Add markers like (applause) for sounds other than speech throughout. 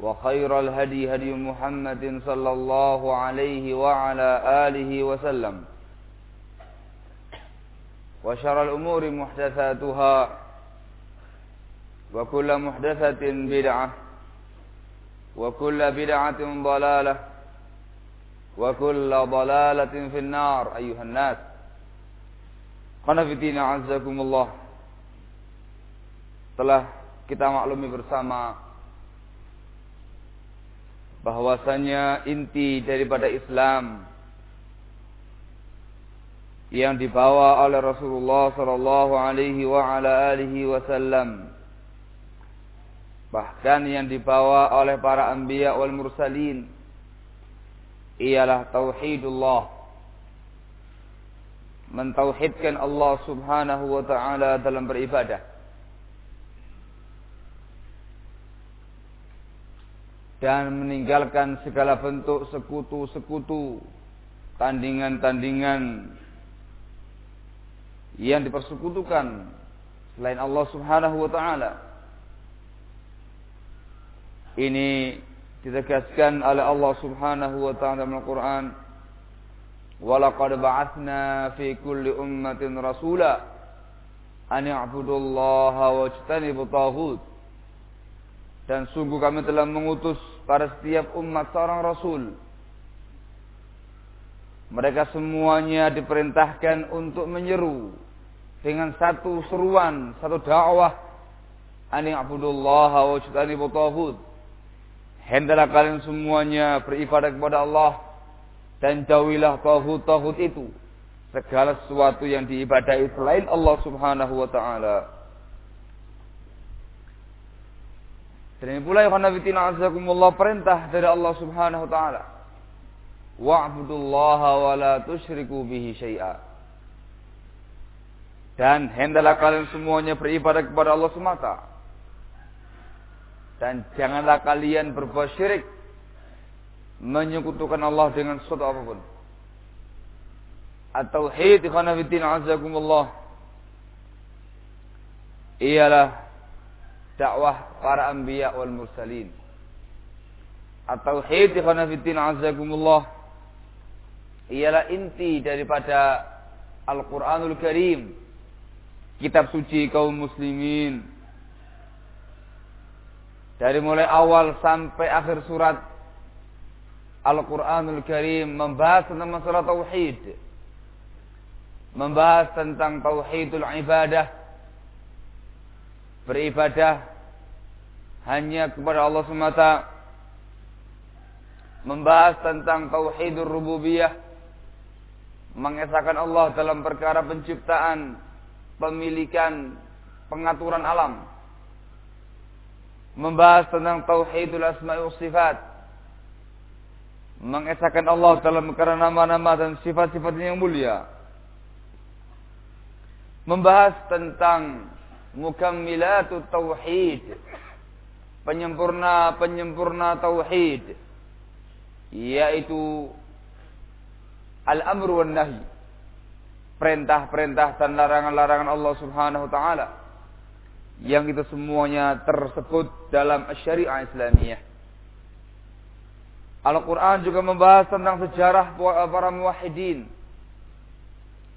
وخير الهدي هدي محمد صلى الله عليه وعلى آله وسلم. وشر الأمور محدثاتها وكل محدثة بدعة وكل بدعة ضلالة وكل ضلالة في النار. أيها الناس Qanafitina azzakumullah Telah kita maklumi bersama bahwasanya inti daripada Islam yang dibawa oleh Rasulullah sallallahu alaihi wa ala alihi wasallam bahkan yang dibawa oleh para anbiya wal mursalin ialah tauhidullah mentauhidkan Allah Subhanahu wa taala dalam beribadah dan meninggalkan segala bentuk sekutu-sekutu, tandingan-tandingan yang dipersekutukan selain Allah Subhanahu wa taala. Ini ditegaskan oleh Allah Subhanahu wa taala dalam Al-Qur'an. Walaqad ba'atsna fi kulli ummatin rasula an ya'budullaha wajtanibu taghut dan sungguh kami telah mengutus pada setiap umat seorang rasul. Mereka semuanya diperintahkan untuk menyeru dengan satu seruan, satu dakwah. Ani abdullah wa wajtani butahud. Hendaklah kalian semuanya beribadah kepada Allah dan jauhilah tauhid-tauhid itu. Segala sesuatu yang diibadahi selain Allah Subhanahu wa taala. Dan ini pula yang fitina azakumullah perintah dari Allah Subhanahu wa taala. Wa'budullaha wa la tusyriku bihi syai'a. Dan hendaklah kalian semuanya beribadah kepada Allah semata. Dan janganlah kalian berbuat syirik menyekutukan Allah dengan sesuatu apa pun. At-tauhid ikhwan fillah azakumullah dakwah para anbiya wal mursalin. At-tauhid ikhwan fillah azakumullah ialah inti daripada Al-Qur'anul Karim, kitab suci kaum muslimin. Dari mulai awal sampai akhir surat Al-Quranul Karim membahas tentang masalah tauhid. Membahas tentang tauhidul ibadah. Beribadah hanya kepada Allah semata. membahas tentang tauhidur rububiyah, mengesahkan Allah dalam perkara penciptaan, pemilikan, pengaturan alam. Membahas tentang tauhidul asma'i sifat. Mengesahkan Allah dalam perkara nama-nama dan sifat-sifatnya yang mulia. Membahas tentang mukammilatut tauhid. Penyempurna-penyempurna tauhid. Yaitu al-amru wan nahi. Perintah-perintah dan larangan-larangan Allah Subhanahu wa taala. Yang itu semuanya tersebut dalam syariah Islamiyah. Al-Quran juga membahas tentang sejarah para muwahhidin.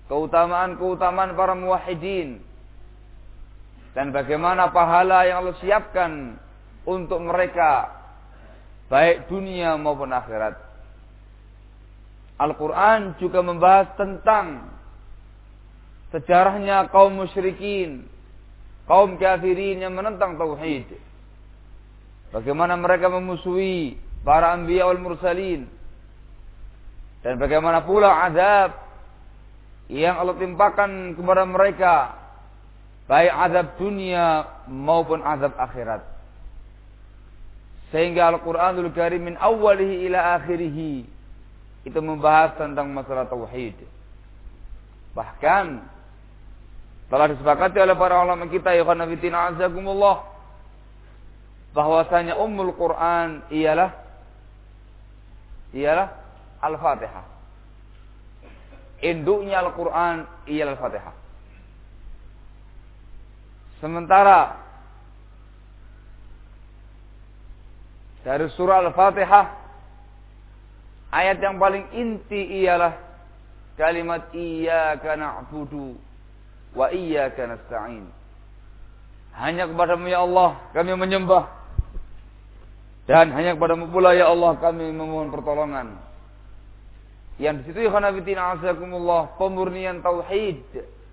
Keutamaan-keutamaan para muwahhidin. Dan bagaimana pahala yang Allah siapkan untuk mereka. Baik dunia maupun akhirat. Al-Quran juga membahas tentang sejarahnya kaum musyrikin, kaum kafirin yang menentang tauhid. Bagaimana mereka memusuhi para anbiya wal mursalin. Dan bagaimana pula azab yang Allah timpakan kepada mereka baik azab dunia maupun azab akhirat. Sehingga Al-Qur'anul Karim min awalihi ila akhirih itu membahas tentang masalah tauhid. Bahkan telah disepakati oleh para ulama kita ya khanafitina azakumullah bahwasanya ummul Quran ialah ialah Al-Fatihah. Induknya Al-Quran ialah Al-Fatihah. Sementara dari surah Al-Fatihah Ayat yang paling inti ialah kalimat iyyaka na'budu wa iyyaka nasta'in. Hanya kepadamu ya Allah kami menyembah dan hanya kepadamu pula ya Allah kami memohon pertolongan. Yang di situ khanafitina azakumullah pemurnian tauhid,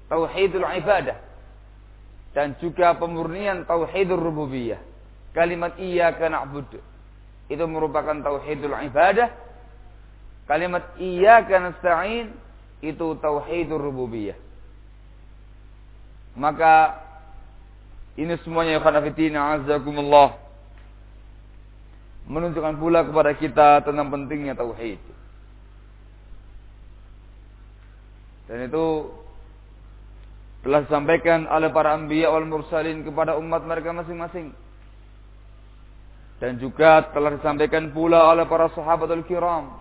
tauhidul ibadah dan juga pemurnian tauhidur rububiyah. Kalimat iyyaka na'budu itu merupakan tauhidul ibadah Kalimat iyyaka nasta'in itu tauhidur rububiyah. Maka ini semuanya ya khanafitina azakumullah menunjukkan pula kepada kita tentang pentingnya tauhid. Dan itu telah disampaikan oleh para anbiya wal mursalin kepada umat mereka masing-masing. Dan juga telah disampaikan pula oleh para sahabatul kiram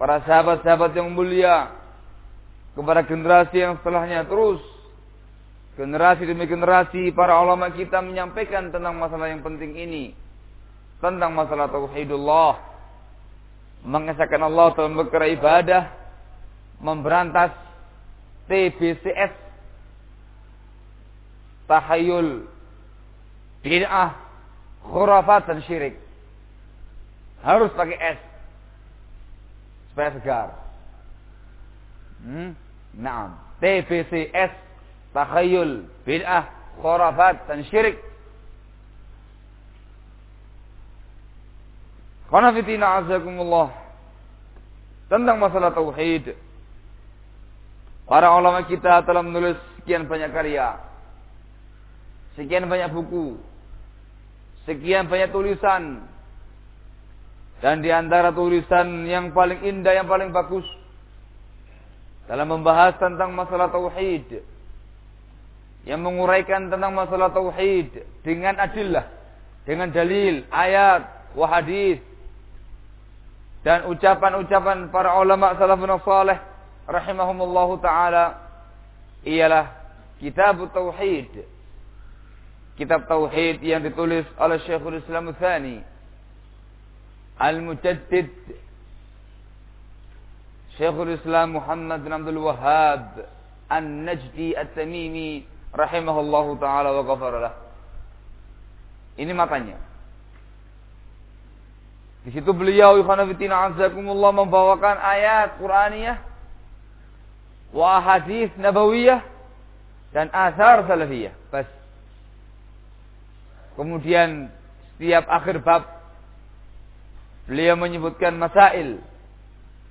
para sahabat-sahabat yang mulia kepada generasi yang setelahnya terus. Generasi demi generasi para ulama kita menyampaikan tentang masalah yang penting ini. Tentang masalah tauhidullah. Mengesahkan Allah dalam perkara ibadah. Memberantas TBCS tahayul bid'ah khurafat dan syirik harus pakai S supaya segar. Hmm? Naam. TBCS, takhayul, bid'ah, khurafat, dan syirik. Qanafitina azakumullah. Tentang masalah tauhid. Para ulama kita telah menulis sekian banyak karya. Sekian banyak buku. Sekian banyak tulisan dan di antara tulisan yang paling indah, yang paling bagus dalam membahas tentang masalah tauhid, yang menguraikan tentang masalah tauhid dengan adillah, dengan dalil, ayat, wahadis, dan ucapan-ucapan para ulama salafun salih rahimahumullahu taala ialah kitab tauhid. Kitab tauhid yang ditulis oleh Syekhul Islam Tsani شيخ الإسلام محمد بن عبد الوهاب النجدي التميمي رحمه الله تعالى وغفر له ini matanya di situ beliau ikhwanafitina azakumullah membawakan ayat Qur'aniyah wa hadis nabawiyah dan asar salafiyah bas kemudian setiap akhir bab beliau menyebutkan masail.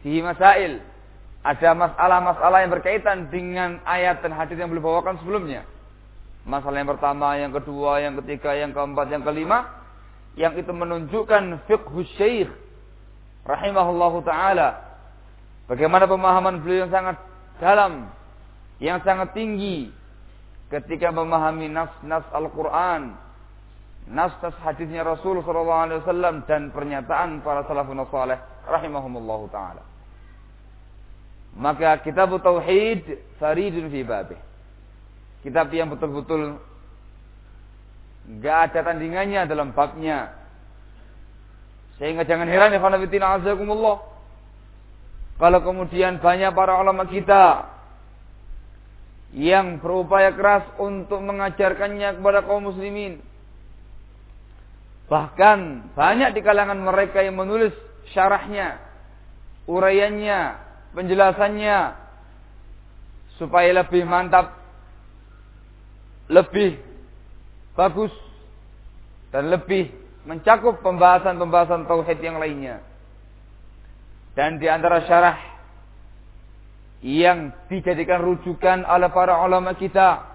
Fihi masail. Ada masalah-masalah yang berkaitan dengan ayat dan hadis yang beliau bawakan sebelumnya. Masalah yang pertama, yang kedua, yang ketiga, yang keempat, yang kelima. Yang itu menunjukkan fiqh syekh. Rahimahullahu ta'ala. Bagaimana pemahaman beliau yang sangat dalam. Yang sangat tinggi. Ketika memahami nas-nas Al-Quran nas-nas hadisnya Rasul sallallahu alaihi wasallam dan pernyataan para salafun saleh rahimahumullahu taala. Maka kitab tauhid faridun fi babih. Kitab yang betul-betul gak ada tandingannya dalam babnya. Sehingga jangan heran ya khanafitina azakumullah. Kalau kemudian banyak para ulama kita yang berupaya keras untuk mengajarkannya kepada kaum muslimin Bahkan banyak di kalangan mereka yang menulis syarahnya, uraiannya, penjelasannya supaya lebih mantap, lebih bagus dan lebih mencakup pembahasan-pembahasan tauhid yang lainnya. Dan di antara syarah yang dijadikan rujukan oleh para ulama kita,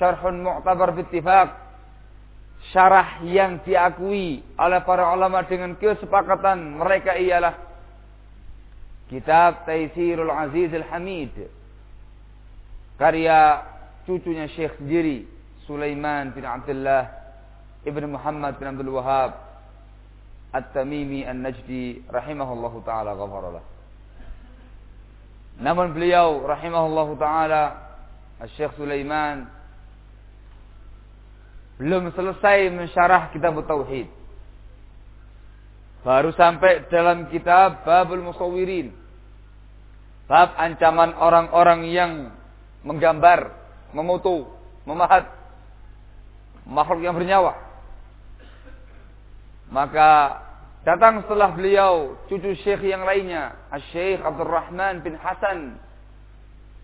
syarhun mu'tabar bittifaq syarah yang diakui oleh para ulama dengan kesepakatan mereka ialah kitab Taisirul Aziz Al-Hamid. Karya cucunya Syekh sendiri Sulaiman bin Abdullah Ibn Muhammad bin Abdul Wahab At-Tamimi An-Najdi rahimahullahu taala ghafaralah namun beliau rahimahullahu taala Syekh Sulaiman belum selesai mensyarah kitab tauhid. Baru sampai dalam kitab Babul Musawirin. Bab ancaman orang-orang yang menggambar, memoto, memahat makhluk yang bernyawa. Maka datang setelah beliau cucu syekh yang lainnya, Syekh Abdul Rahman bin Hasan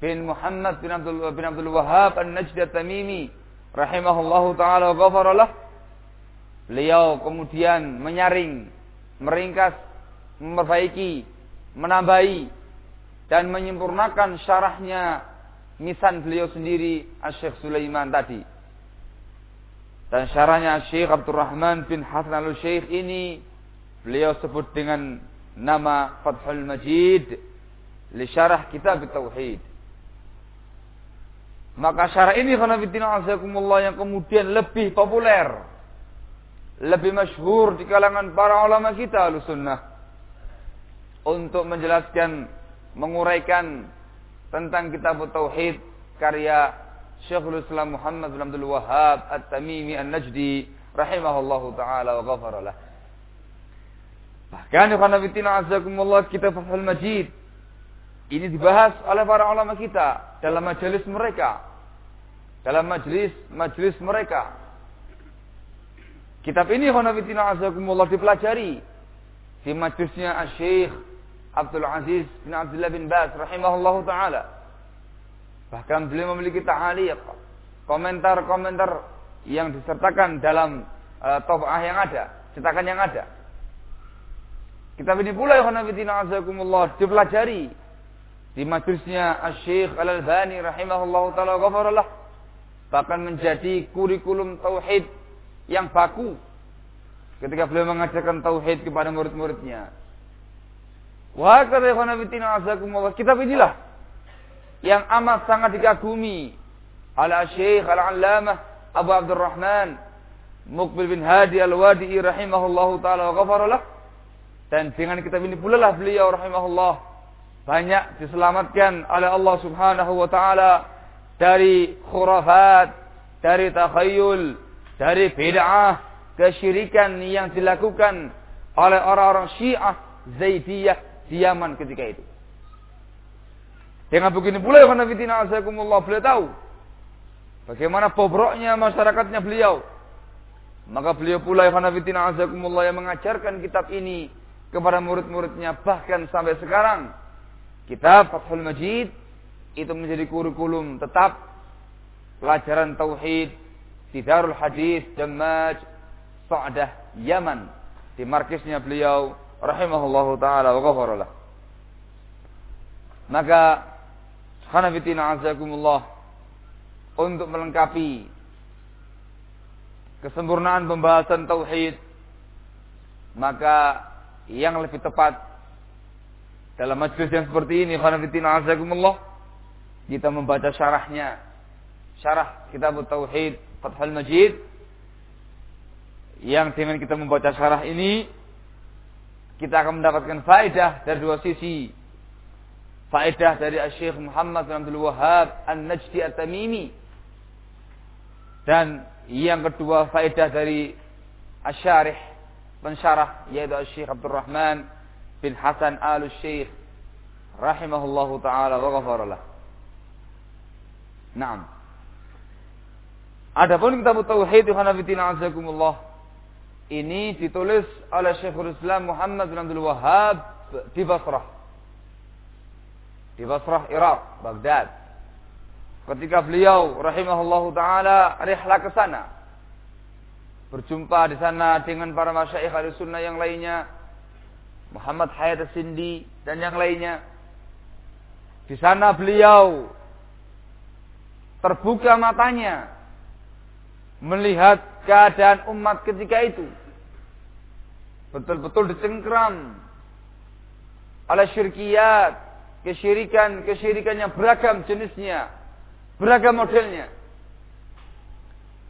bin Muhammad bin Abdul bin Abdul Wahab An-Najd At-Tamimi rahimahullahu taala ghafaralah beliau kemudian menyaring meringkas memperbaiki menambahi dan menyempurnakan syarahnya misan beliau sendiri Syekh Sulaiman tadi. Dan syarahnya Syekh Abdurrahman bin Hasan al-Syekh ini beliau sebut dengan nama Fathul Majid li syarah kitab Tauhid maka syarah ini khanafiddina azakumullah yang kemudian lebih populer. Lebih masyhur di kalangan para ulama kita sunnah Untuk menjelaskan, menguraikan tentang kitab Tauhid karya Syekhul Islam Muhammad bin Abdul Wahab At-Tamimi An-Najdi rahimahullahu taala wa ghafaralah. Bahkan khanafiddina azakumullah kitab Fathul Majid ini dibahas oleh para ulama kita dalam majelis mereka. Dalam majelis majelis mereka. Kitab ini khanafitina azakumullah dipelajari di majelisnya Syekh Abdul Aziz bin Abdullah bin Baz rahimahullahu taala. Bahkan beliau memiliki ta'aliq, komentar-komentar yang disertakan dalam uh, tabah yang ada, cetakan yang ada. Kitab ini pula khanafitina azakumullah dipelajari di majlisnya Syekh Al-Albani rahimahullahu taala ghafarallah bahkan menjadi kurikulum tauhid yang baku ketika beliau mengajarkan tauhid kepada murid-muridnya. Wa kata azakumullah. Kitab inilah yang amat sangat dikagumi oleh Syekh Al-Allamah Abu Abdurrahman Mukbil bin Hadi Al-Wadi'i rahimahullahu taala ghafarallah. Dan dengan kitab ini pula lah beliau rahimahullah banyak diselamatkan oleh Allah Subhanahu wa taala dari khurafat, dari takhayul, dari bid'ah, kesyirikan yang dilakukan oleh orang-orang Syiah Zaidiyah di Yaman ketika itu. Dengan begini pula ya khanafitina azakumullah beliau tahu bagaimana bobroknya masyarakatnya beliau. Maka beliau pula ya khanafitina azakumullah yang mengajarkan kitab ini kepada murid-muridnya bahkan sampai sekarang Kitab Fathul Majid itu menjadi kurikulum tetap pelajaran tauhid di Darul Hadis Damaj Sa'dah Yaman di markisnya beliau rahimahullahu taala wa ghafaralah. Maka Hanafitina azakumullah untuk melengkapi kesempurnaan pembahasan tauhid maka yang lebih tepat dalam majlis yang seperti ini Hanafitina azakumullah kita membaca syarahnya syarah kitab tauhid Fathul Majid yang dengan kita membaca syarah ini kita akan mendapatkan faedah dari dua sisi. Faedah dari Syekh Muhammad bin Abdul Wahab An-Najdi At-Tamimi. Dan yang kedua faedah dari Asyarih pensyarah yaitu Syekh Abdul Rahman bin Hasan Al-Syekh rahimahullahu taala wa ghafaralah. Naam. Adapun kitab tauhid Hanafitina azakumullah ini ditulis oleh Syekhul Islam Muhammad bin Abdul Wahab di Basrah. Di Basrah, Irak, Baghdad. Ketika beliau rahimahullahu taala rihlah ke sana. Berjumpa di sana dengan para masyayikh ahli sunnah yang lainnya. Muhammad Hayat Sindi dan yang lainnya. Di sana beliau terbuka matanya melihat keadaan umat ketika itu. Betul-betul dicengkram oleh syirkiyat, kesyirikan, kesyirikan yang beragam jenisnya, beragam modelnya.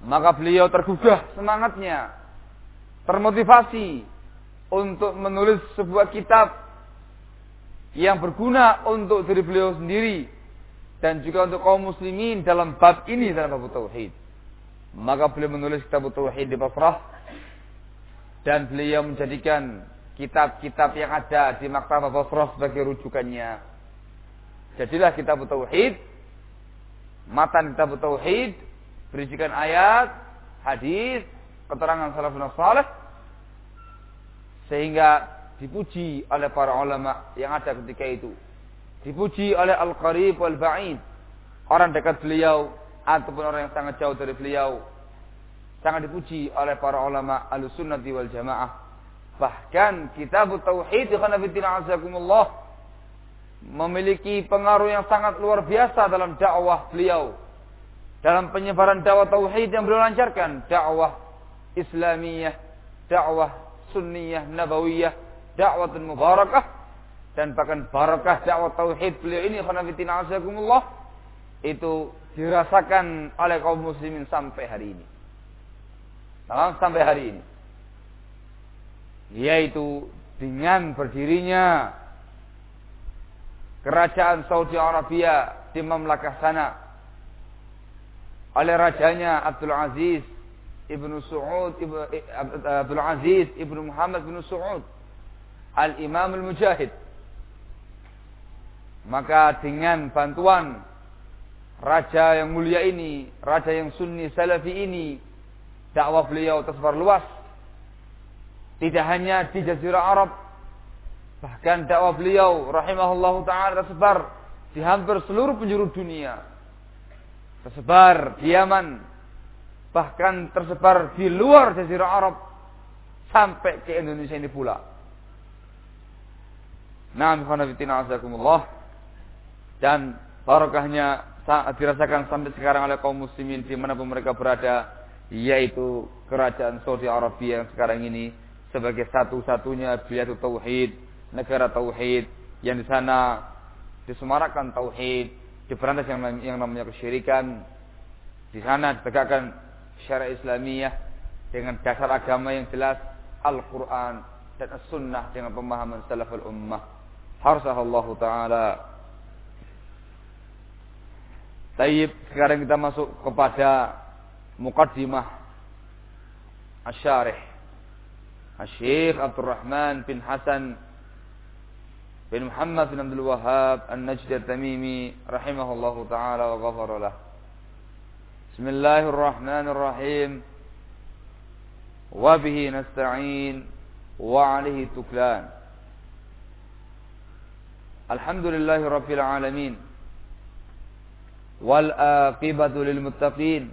Maka beliau tergugah semangatnya, termotivasi untuk menulis sebuah kitab yang berguna untuk diri beliau sendiri dan juga untuk kaum muslimin dalam bab ini dalam bab tauhid. Maka beliau menulis kitab Tauhid di Basrah dan beliau menjadikan kitab-kitab yang ada di Maktabah Basrah sebagai rujukannya. Jadilah kitab Tauhid, matan kitab Tauhid berisikan ayat, hadis, keterangan salafun salih sehingga dipuji oleh para ulama yang ada ketika itu. Dipuji oleh Al-Qarib wal-Ba'id, orang dekat beliau ataupun orang yang sangat jauh dari beliau. Sangat dipuji oleh para ulama al-sunnati wal jamaah bahkan kitab tauhid azakumullah memiliki pengaruh yang sangat luar biasa dalam dakwah beliau. Dalam penyebaran dakwah tauhid yang beliau lancarkan. Dakwah islamiyah dakwah sunniyah nabawiyah dakwah mubarakah dan bahkan barakah dakwah tauhid beliau ini azakumullah itu dirasakan oleh kaum muslimin sampai hari ini. Nah, sampai hari ini. Yaitu dengan berdirinya kerajaan Saudi Arabia di Mamlakah sana oleh rajanya Abdul Aziz Ibnu Su'ud Abdul Aziz Ibnu Muhammad bin Su'ud Al-Imam Al-Mujahid maka dengan bantuan raja yang mulia ini, raja yang sunni salafi ini, dakwah beliau tersebar luas. Tidak hanya di Jazirah Arab, bahkan dakwah beliau rahimahullah taala tersebar di hampir seluruh penjuru dunia. Tersebar di Yaman, bahkan tersebar di luar Jazirah Arab sampai ke Indonesia ini pula. Naam dan barokahnya dirasakan sampai sekarang oleh kaum muslimin di mana pun mereka berada yaitu kerajaan Saudi Arabia yang sekarang ini sebagai satu-satunya biatu tauhid, negara tauhid yang di sana disemarakan tauhid, diberantas yang, yang namanya kesyirikan. Di sana ditegakkan syariat Islamiyah dengan dasar agama yang jelas Al-Quran dan As-Sunnah dengan pemahaman salaful ummah. Allah Ta'ala Taib, sekarang kita masuk kepada mukaddimah Asyarih. Asyikh Abdul Rahman bin Hasan bin Muhammad bin Abdul Wahab An-Najd At-Tamimi rahimahullahu taala wa ghafara بسم الله الرحمن الرحيم. وبه نستعين وعليه التكلان الحمد لله رب العالمين. والآقبة للمتقين.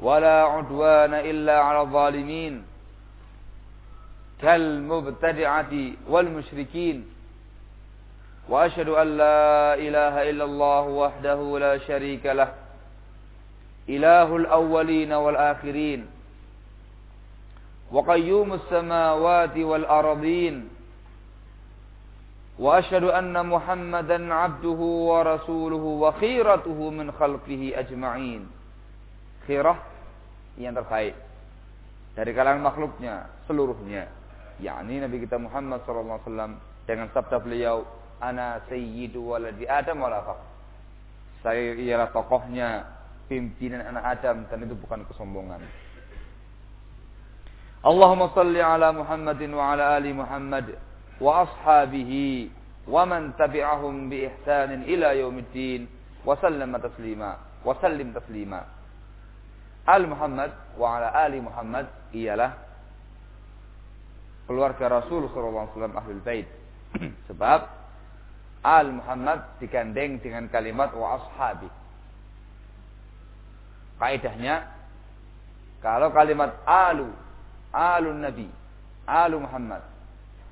ولا عدوان إلا على الظالمين. كالمبتدعة والمشركين. وأشهد أن لا إله إلا الله وحده لا شريك له إله الأولين والآخرين وقيوم السماوات والأرضين وأشهد أن محمدا عبده ورسوله وخيرته من خلقه أجمعين خيرة yang terbaik dari kalangan makhluknya seluruhnya yakni Nabi kita Muhammad sallallahu alaihi wasallam dengan sabda beliau ana sayyidu waladi Adam wala Saya ialah tokohnya pimpinan anak Adam dan itu bukan kesombongan. Allahumma salli ala Muhammadin wa ala ali Muhammad wa ashabihi wa man tabi'ahum bi ihsanin ila yaumiddin wa sallama taslima wa sallim taslima. Al Muhammad wa ala ali Muhammad ialah keluarga Rasul sallallahu alaihi wasallam ahlul bait. (clears throat) Sebab Al Muhammad digandeng dengan kalimat wa ashabi. Kaidahnya kalau kalimat alu, alun nabi, alu Muhammad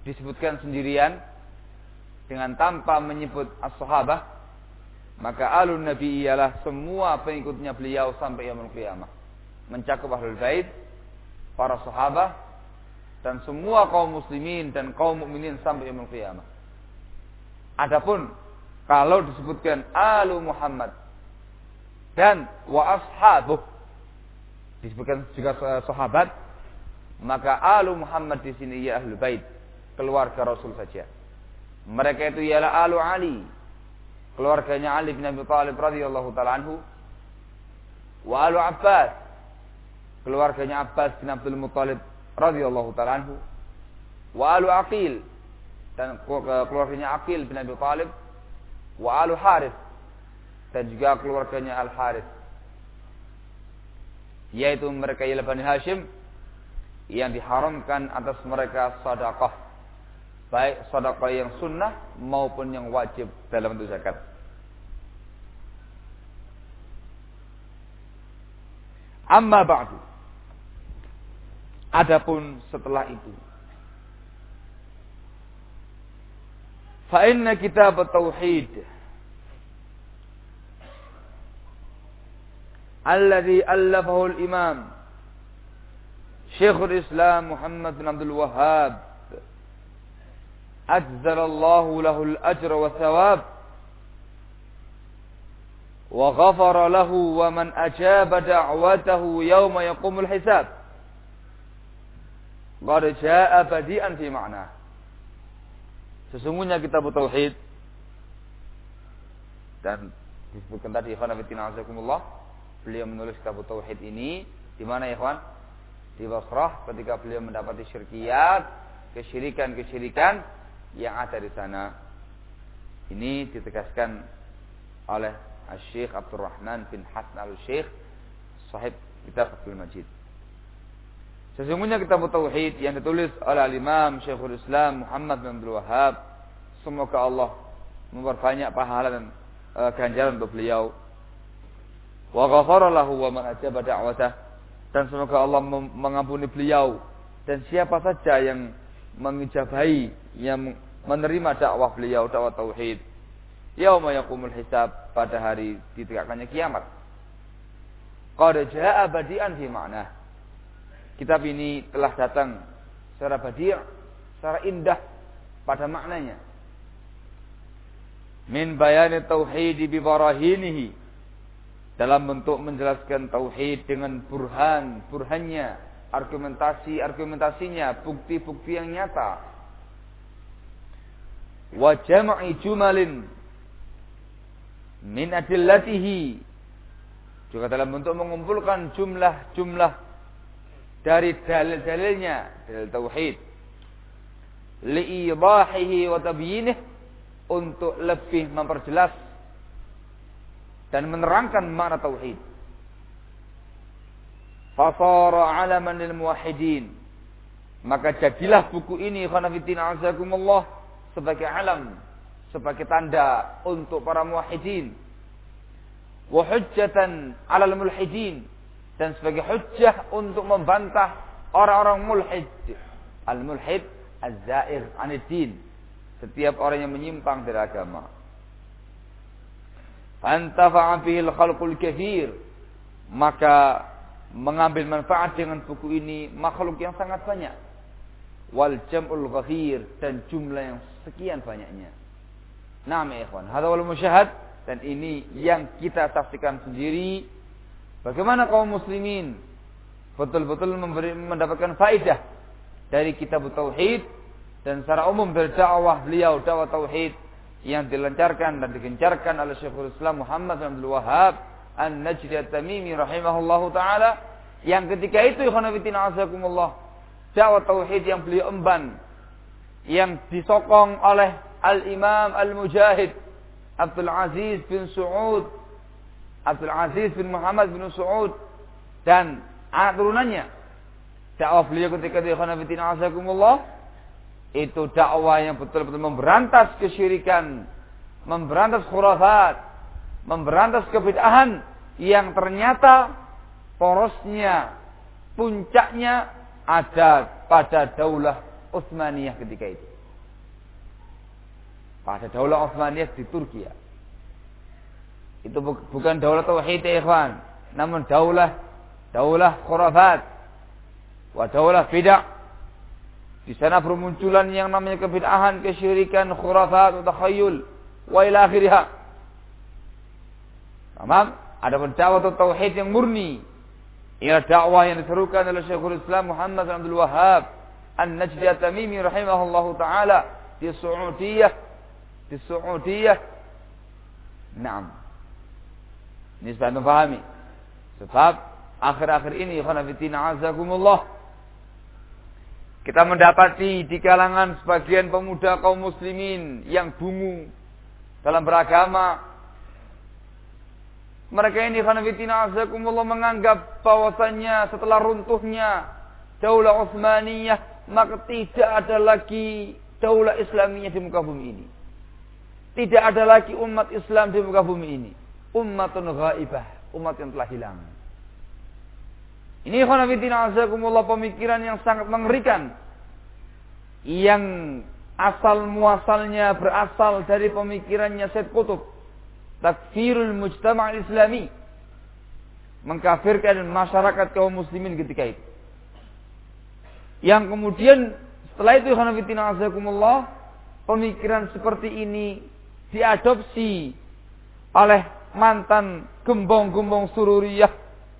disebutkan sendirian dengan tanpa menyebut as-sahabah, maka alun nabi ialah semua pengikutnya beliau sampai yaumul qiyamah. Mencakup ahlul bait, para sahabat dan semua kaum muslimin dan kaum mukminin sampai yaumul qiyamah. Adapun kalau disebutkan alu Muhammad dan wa ashabuh disebutkan juga sahabat maka alu Muhammad di sini ya ahlu bait keluarga Rasul saja. Mereka itu ialah alu Ali keluarganya Ali bin Abi Thalib radhiyallahu taala anhu wa alu Abbas keluarganya Abbas bin Abdul Muthalib radhiyallahu taala anhu wa alu Aqil dan keluarganya Akil bin Abi Talib wa alu Harith. Dan juga keluarganya Al Harith. Yaitu mereka ialah Bani Hashim yang diharamkan atas mereka sedekah. Baik sedekah yang sunnah maupun yang wajib dalam bentuk zakat. Amma ba'du. Adapun setelah itu فإن كتاب التوحيد الذي ألفه الإمام شيخ الإسلام محمد بن عبد الوهاب أجزل الله له الأجر والثواب وغفر له ومن أجاب دعوته يوم يقوم الحساب. قد جاء بديئا في معناه. Sesungguhnya kita tauhid dan disebutkan tadi ikhwan azakumullah beliau menulis kitab tauhid ini di mana ikhwan? Di Basrah ketika beliau mendapati syirkiyat, kesyirikan-kesyirikan yang ada di sana. Ini ditegaskan oleh Syekh Abdurrahman bin Hasan al-Syekh sahib kitab Abdul Majid. Sesungguhnya kitab Tauhid yang ditulis oleh Imam Syekhul Islam Muhammad bin Abdul Wahab. Semoga Allah memperbanyak pahala dan uh, ganjaran untuk beliau. Wa ghafara lahu wa man da'watah. Dan semoga Allah mengampuni beliau dan siapa saja yang mengijabahi yang menerima dakwah beliau dakwah tauhid yauma yaqumul hisab pada hari ditegakkannya kiamat qad badian fi ma'nah Kitab ini telah datang secara badi' secara indah pada maknanya. Min bayani tauhid bi barahinihi dalam bentuk menjelaskan tauhid dengan burhan, burhannya, argumentasi-argumentasinya, bukti-bukti yang nyata. Wa jam'i jumalin min adillatihi juga dalam bentuk mengumpulkan jumlah-jumlah dari dalil-dalilnya dalil tauhid. Liidahihi wa tabyinih untuk lebih memperjelas dan menerangkan makna tauhid. Fasara alaman lil muwahhidin. Maka jadilah buku ini khanafitin azakumullah sebagai alam sebagai tanda untuk para muwahhidin. Wa hujjatan alal mulhidin dan sebagai hujjah untuk membantah orang-orang mulhid, Al-mulhid az-zair. Setiap orang yang menyimpang dari agama. Fantafa'a bihil khalqul kathir. Maka mengambil manfaat dengan buku ini makhluk yang sangat banyak. Wal jam'ul ghafir dan jumlah yang sekian banyaknya. Naam ya ikhwan, hadza wal musyahad dan ini yang kita saksikan sendiri bagaimana kaum muslimin betul-betul mendapatkan faidah dari kitab tauhid dan secara umum dari dakwah beliau dakwah tauhid yang dilancarkan dan digencarkan oleh Syekhul Islam Muhammad bin Abdul Wahab An-Najdi At-Tamimi rahimahullahu taala. Yang ketika itu ikhwan azakumullah dakwah tauhid yang beliau emban yang disokong oleh Al-Imam Al-Mujahid Abdul Aziz bin Su'ud Abdul Aziz bin Muhammad bin Su'ud dan anak turunannya dakwah beliau ketika di khanafitina azakumullah itu dakwah yang betul-betul memberantas kesyirikan, memberantas khurafat, memberantas kebid'ahan yang ternyata porosnya, puncaknya ada pada daulah Utsmaniyah ketika itu. Pada daulah Utsmaniyah di Turki. Itu bukan daulah tauhid ya ikhwan, namun daulah daulah khurafat wa daulah bid'ah di sana bermunculan yang namanya kebid'ahan, kesyirikan, khurafat, takhayyul, wa ila akhiriha. Tamam? Ada dakwah tauhid yang murni. Ia dakwah yang diserukan oleh Syekhul Islam Muhammad Abdul Wahhab An-Najdi At-Tamimi rahimahullahu taala di Saudiyah di Saudiyah. Naam. Ini supaya pahami. Sebab akhir-akhir ini khana fitina azakumullah kita mendapati di kalangan sebagian pemuda kaum muslimin yang bungu dalam beragama. Mereka ini khanafitina azakumullah menganggap bahwasannya setelah runtuhnya Daulah Utsmaniyah maka tidak ada lagi Daulah Islamiyah di muka bumi ini. Tidak ada lagi umat Islam di muka bumi ini. Ummatun ghaibah, umat yang telah hilang. Ini khonafidina azakumullah pemikiran yang sangat mengerikan. Yang asal muasalnya berasal dari pemikirannya Syed Qutub. Takfirul mujtama' islami. Mengkafirkan masyarakat kaum muslimin ketika itu. Yang kemudian setelah itu khonafidina azakumullah. Pemikiran seperti ini diadopsi oleh mantan gembong-gembong sururiyah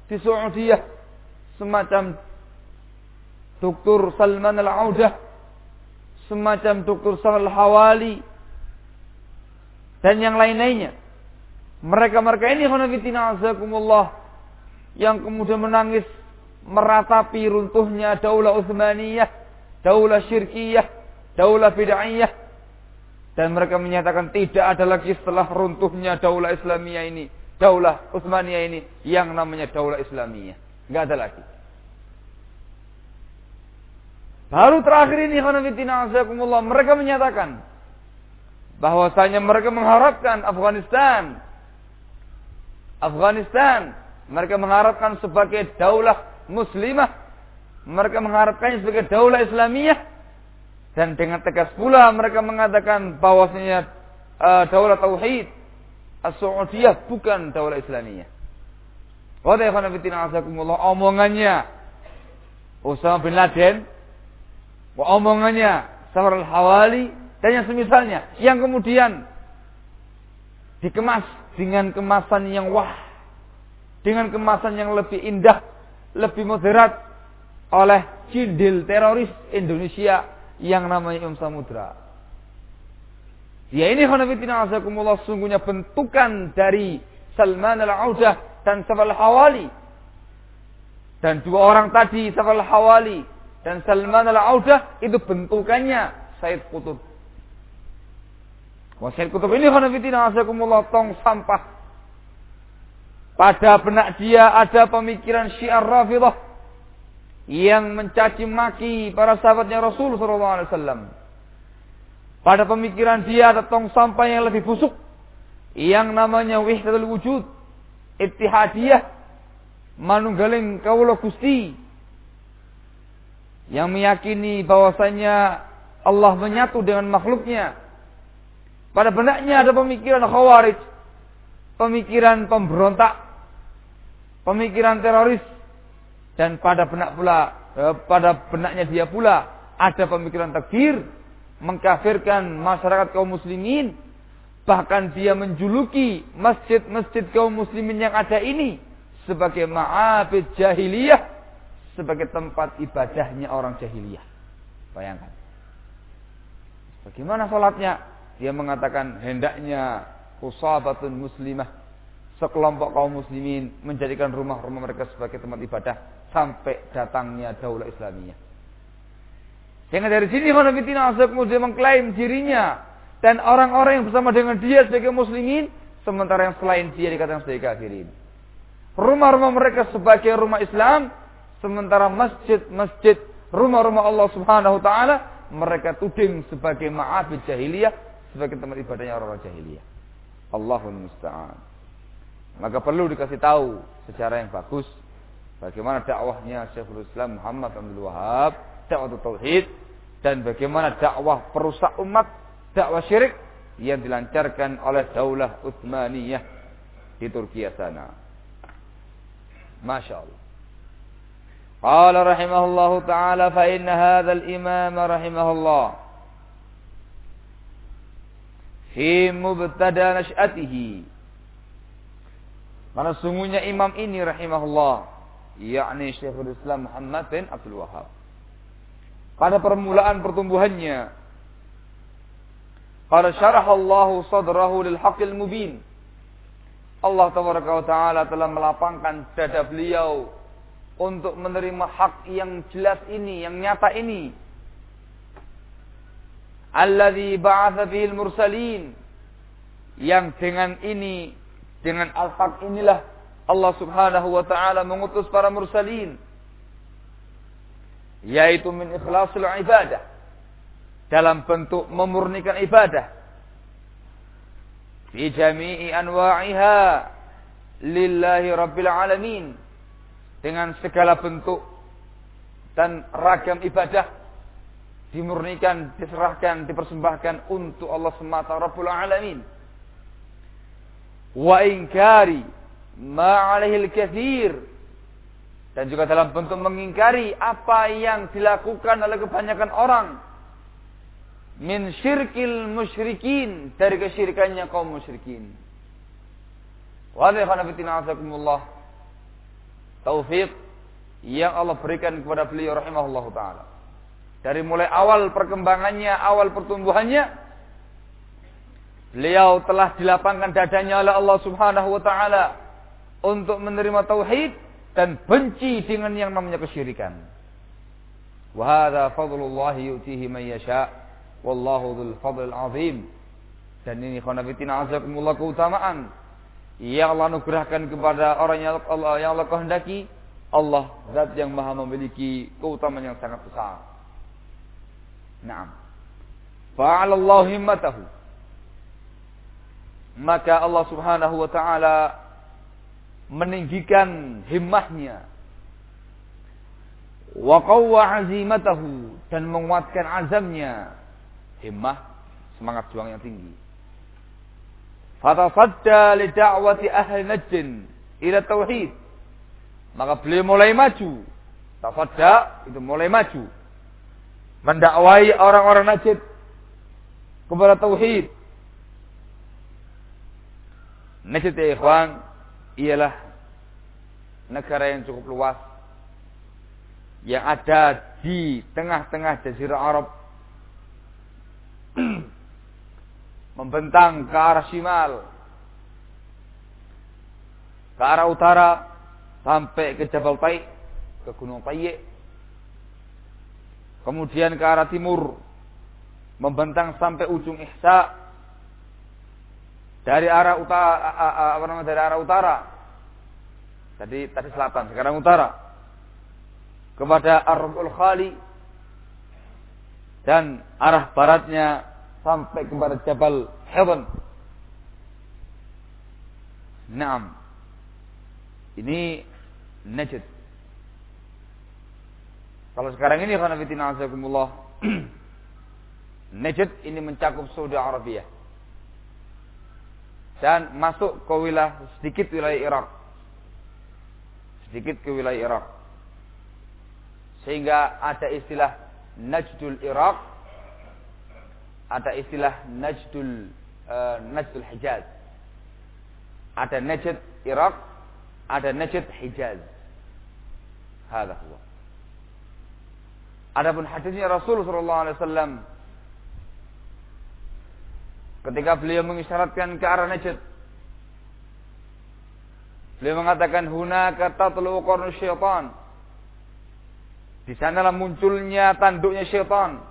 di Saudiyah semacam Dr. Salman Al-Audah, semacam Dr. Salman Al-Hawali, dan yang lain-lainnya. Mereka-mereka ini khunafitina azakumullah yang kemudian menangis meratapi runtuhnya daulah Utsmaniyah, daulah syirkiyah, daulah bid'ahiyah dan mereka menyatakan tidak ada lagi setelah runtuhnya daulah Islamiyah ini, daulah Utsmaniyah ini yang namanya daulah Islamiyah. Enggak ada lagi. Baru terakhir ini mereka menyatakan bahwasanya mereka mengharapkan Afghanistan Afghanistan mereka mengharapkan sebagai daulah muslimah mereka mengharapkannya sebagai daulah Islamiyah dan dengan tegas pula mereka mengatakan bahwasanya uh, daulah tauhid As-Saudiyah bukan daulah Islamiyah. Wa omongannya Osama bin Laden omongannya Safar al-Hawali dan yang semisalnya yang kemudian dikemas dengan kemasan yang wah dengan kemasan yang lebih indah lebih moderat oleh cindil teroris Indonesia yang namanya Om Samudra ya ini khanafitina azakumullah sungguhnya bentukan dari Salman al-Audah dan Safar al-Hawali dan dua orang tadi Safar al-Hawali dan Salman al-Audah itu bentukannya Said Qutub. Wah Said Qutub ini khanafitina asakumullah tong sampah. Pada benak dia ada pemikiran syiar rafidah yang mencaci maki para sahabatnya Rasul wasallam. Pada pemikiran dia ada tong sampah yang lebih busuk yang namanya wihdatul wujud, ittihadiyah, manunggaling kawula Gusti yang meyakini bahwasanya Allah menyatu dengan makhluknya. Pada benaknya ada pemikiran khawarij, pemikiran pemberontak, pemikiran teroris, dan pada benak pula, eh, pada benaknya dia pula ada pemikiran takfir, mengkafirkan masyarakat kaum muslimin, bahkan dia menjuluki masjid-masjid kaum muslimin yang ada ini sebagai ma'abid jahiliyah, sebagai tempat ibadahnya orang jahiliyah. Bayangkan. Bagaimana sholatnya? Dia mengatakan hendaknya usabatun muslimah. Sekelompok kaum muslimin menjadikan rumah-rumah mereka sebagai tempat ibadah sampai datangnya daulah Islamiyah. Sehingga dari sini Khanafitina kemudian mengklaim dirinya dan orang-orang yang bersama dengan dia sebagai muslimin sementara yang selain dia dikatakan sebagai kafirin. Rumah-rumah mereka sebagai rumah Islam sementara masjid-masjid rumah-rumah Allah Subhanahu wa taala mereka tuding sebagai ma'abid jahiliyah, sebagai tempat ibadahnya orang-orang jahiliyah. Allahul musta'an. Maka perlu dikasih tahu secara yang bagus Bagaimana dakwahnya Syekhul Islam Muhammad Abdul Wahab, dakwah tauhid dan bagaimana dakwah perusak umat, dakwah syirik yang dilancarkan oleh Daulah Utsmaniyah di Turki sana. Masya Allah. Qala rahimahullahu ta'ala fa inna hadzal imam fi mubtada nash'atihi. Mana sungguhnya imam ini rahimahullah yakni Syekhul Islam Muhammad bin Abdul Wahab. Pada permulaan pertumbuhannya Qala syarahallahu sadrahu lil haqqil mubin. Allah taala telah melapangkan dada beliau untuk menerima hak yang jelas ini, yang nyata ini. Alladzi ba'atha fil mursalin. Yang dengan ini, dengan al-haq inilah Allah Subhanahu wa taala mengutus para mursalin. Yaitu min ikhlasul ibadah. Dalam bentuk memurnikan ibadah. Fi jami'i anwa'iha lillahi rabbil alamin dengan segala bentuk dan ragam ibadah dimurnikan, diserahkan, dipersembahkan untuk Allah semata Rabbul Alamin. Wa inkari ma alaihi kathir. Dan juga dalam bentuk mengingkari apa yang dilakukan oleh kebanyakan orang. Min syirkil musyrikin. Dari kesyirikannya kaum musyrikin. Wa azakumullah. Taufik yang Allah berikan kepada beliau rahimahullah taala. Dari mulai awal perkembangannya, awal pertumbuhannya, beliau telah dilapangkan dadanya oleh Allah Subhanahu wa taala untuk menerima tauhid dan benci dengan yang namanya kesyirikan. Wa hadza fadlullah yu'tihi man yasha wallahu dzul fadl azim. Dan ini khanafitina azakumullah keutamaan yang Allah anugerahkan kepada orang yang Allah yang Allah kehendaki Allah zat yang maha memiliki keutamaan yang sangat besar. Naam. Fa'alallahu himmatahu. Maka Allah Subhanahu wa taala meninggikan himmahnya. Wa qawwa azimatahu dan menguatkan azamnya. Himmah semangat juang yang tinggi. Fatasadda li da'wati ahli Najd ila tauhid. Maka beliau mulai maju. Tafadda itu mulai maju. Mendakwai orang-orang Najd kepada tauhid. Najd ya ikhwan ialah negara yang cukup luas yang ada di tengah-tengah jazirah Arab (clears throat) membentang ke arah shimal, ke arah utara sampai ke Jabal Tai, ke Gunung Tayyik. Kemudian ke arah timur membentang sampai ujung Ihsa. Dari arah utara apa namanya dari arah utara. Tadi tadi selatan, sekarang utara. Kepada Ar-Rubul Khali dan arah baratnya sampai kepada Jabal Heaven. Naam. Ini Najd. Kalau sekarang ini khanafitina azakumullah (clears throat) Najd ini mencakup Saudi Arabia dan masuk ke wilayah sedikit wilayah Irak. Sedikit ke wilayah Irak. Sehingga ada istilah Najdul Irak, ada istilah Najdul uh, Najdul Hijaz. Ada Najd Irak, ada Najd Hijaz. Hada huwa. Adapun hadisnya Rasul sallallahu ketika beliau mengisyaratkan ke arah Najd. Beliau mengatakan hunaka tatlu qarnu syaitan. Di sanalah munculnya tanduknya syaitan.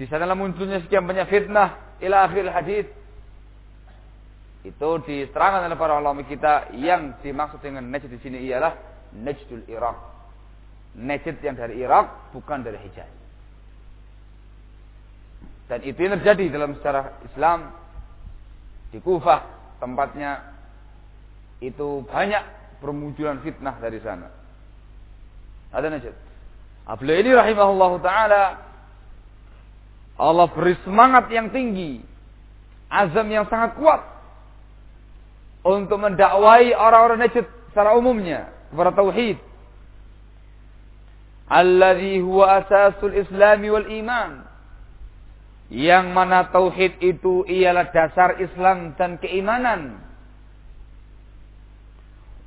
Di sanalah munculnya sekian banyak fitnah ila akhir hadis. Itu diterangkan oleh para ulama kita yang dimaksud dengan Najd di sini ialah Najdul Iraq. Najd yang dari Irak bukan dari Hijaz. Dan itu yang terjadi dalam sejarah Islam di Kufah tempatnya itu banyak permunculan fitnah dari sana. Ada Najd. Abdullah ini rahimahullah taala Allah beri semangat yang tinggi, azam yang sangat kuat untuk mendakwai orang-orang Najd secara umumnya kepada tauhid alladhi huwa asasul islami wal iman yang mana tauhid itu ialah dasar Islam dan keimanan.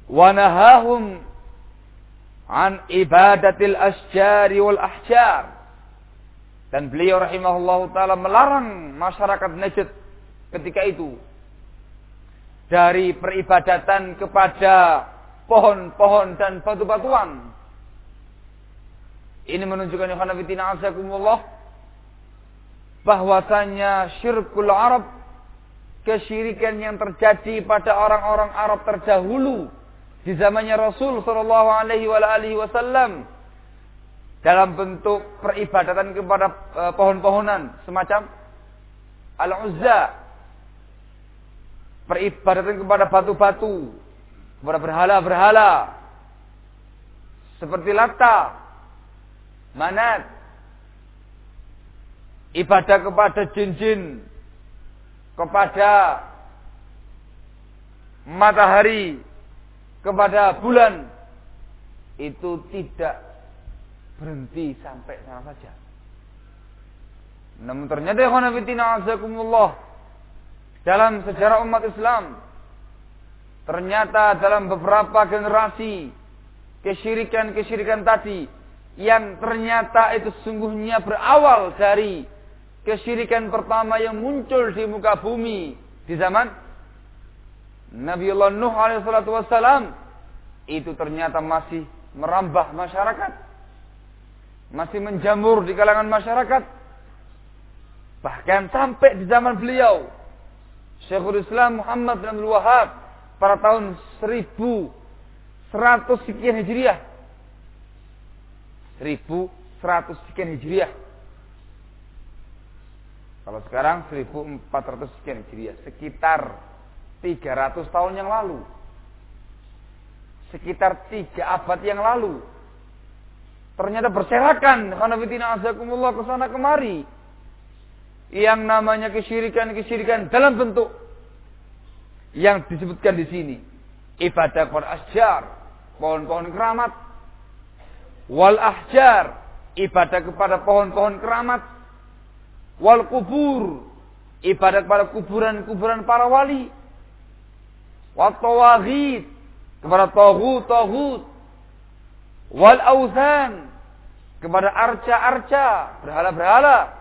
Wa nahahum an ibadatil asjari wal ahjar. Dan beliau rahimahullah taala melarang masyarakat Najd ketika itu. Dari peribadatan kepada pohon-pohon dan batu-batuan. Ini menunjukkan ikhwanafitina azakumullah bahwasanya syirkul Arab kesyirikan yang terjadi pada orang-orang Arab terdahulu di zamannya Rasul sallallahu alaihi wasallam dalam bentuk peribadatan kepada uh, pohon-pohonan semacam Al-Uzza peribadatan kepada batu-batu kepada berhala-berhala seperti Lata manat ibadah kepada jin-jin. Kepada matahari. Kepada bulan. Itu tidak berhenti sampai sana saja. Namun ternyata dalam sejarah umat Islam ternyata dalam beberapa generasi kesyirikan-kesyirikan tadi yang ternyata itu sungguhnya berawal dari kesyirikan pertama yang muncul di muka bumi di zaman Nabiullah Nuh alaihissalatu wassalam itu ternyata masih merambah masyarakat. Masih menjamur di kalangan masyarakat. Bahkan sampai di zaman beliau Syekhul Islam Muhammad bin Abdul Wahab pada tahun 1100 sekian Hijriah. 1100 sekian Hijriah. Kalau sekarang 1400 sekian Hijriah, sekitar 300 tahun yang lalu. Sekitar 3 abad yang lalu. Ternyata berserakan Hanafitina azakumullah ke sana kemari. Yang namanya kesyirikan-kesyirikan dalam bentuk yang disebutkan di sini. Ibadah kepada asjar, pohon-pohon keramat, wal ahjar ibadah kepada pohon-pohon keramat wal kubur. Ibadah kepada kuburan-kuburan para wali. Wal tawagid kepada tohut-tohut wal auzan kepada arca-arca. Berhala-berhala.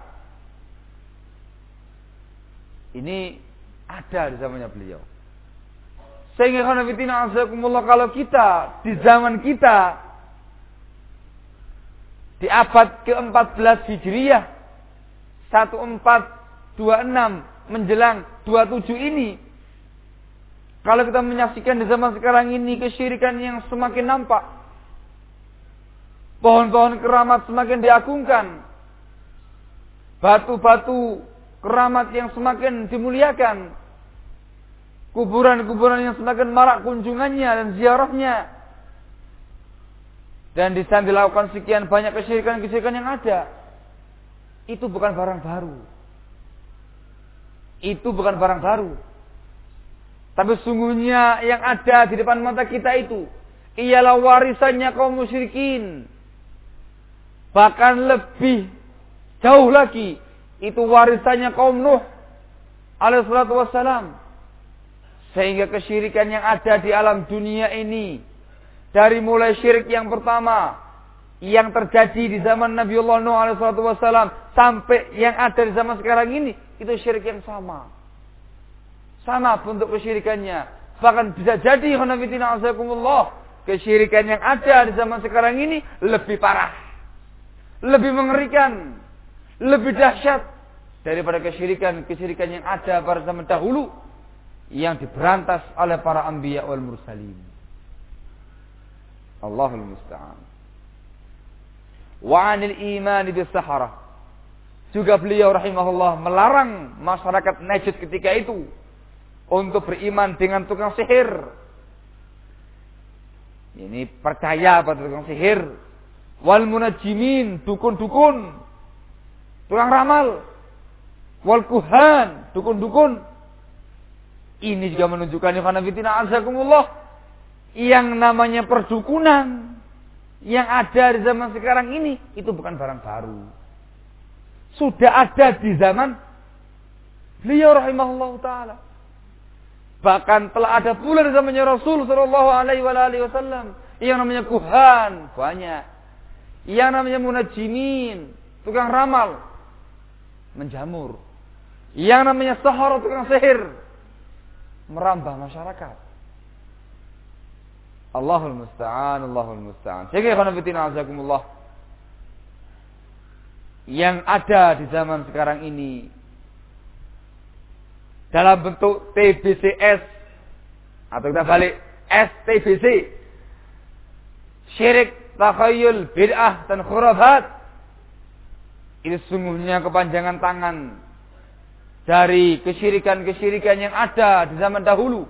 Ini ada di zamannya beliau. Sehingga kalau kita di zaman kita di abad ke-14 Hijriah 1426 menjelang 27 ini. Kalau kita menyaksikan di zaman sekarang ini kesyirikan yang semakin nampak. Pohon-pohon keramat semakin diagungkan. Batu-batu keramat yang semakin dimuliakan. Kuburan-kuburan yang semakin marak kunjungannya dan ziarahnya. Dan di sana dilakukan sekian banyak kesyirikan-kesyirikan yang ada. Itu bukan barang baru. Itu bukan barang baru. Tapi sungguhnya yang ada di depan mata kita itu ialah warisannya kaum musyrikin. Bahkan lebih jauh lagi itu warisannya kaum Nuh alaihissalatu wassalam. Sehingga kesyirikan yang ada di alam dunia ini dari mulai syirik yang pertama yang terjadi di zaman Nabi Allah Nuh alaihissalatu wassalam sampai yang ada di zaman sekarang ini itu syirik yang sama. Sama bentuk kesyirikannya. Bahkan bisa jadi khonafidina azakumullah kesyirikan yang ada di zaman sekarang ini lebih parah. Lebih mengerikan. Lebih dahsyat daripada kesyirikan-kesyirikan yang ada pada zaman dahulu yang diberantas oleh para anbiya wal mursalin. Allahul musta'an. Wa 'anil iman bis sahara. Juga beliau rahimahullah melarang masyarakat Najd ketika itu untuk beriman dengan tukang sihir. Ini percaya pada tukang sihir. Wal munajimin, dukun-dukun. Tukang ramal. Wal kuhan, dukun-dukun. Ini juga menunjukkan ikhwan fitina azakumullah yang namanya perdukunan yang ada di zaman sekarang ini itu bukan barang baru. Sudah ada di zaman beliau rahimahullah taala. Bahkan telah ada pula di zamannya Rasul sallallahu alaihi wasallam yang namanya kuhan banyak. Yang namanya munajimin, tukang ramal, menjamur. Yang namanya sahara tukang sihir, merambah masyarakat. Allahul musta'an, Allahul musta'an. Sehingga khonafidina azakumullah. Yang ada di zaman sekarang ini dalam bentuk TBCS atau kita balik STBC syirik, takhayul, bid'ah dan khurafat ini sungguhnya kepanjangan tangan dari kesyirikan-kesyirikan yang ada di zaman dahulu.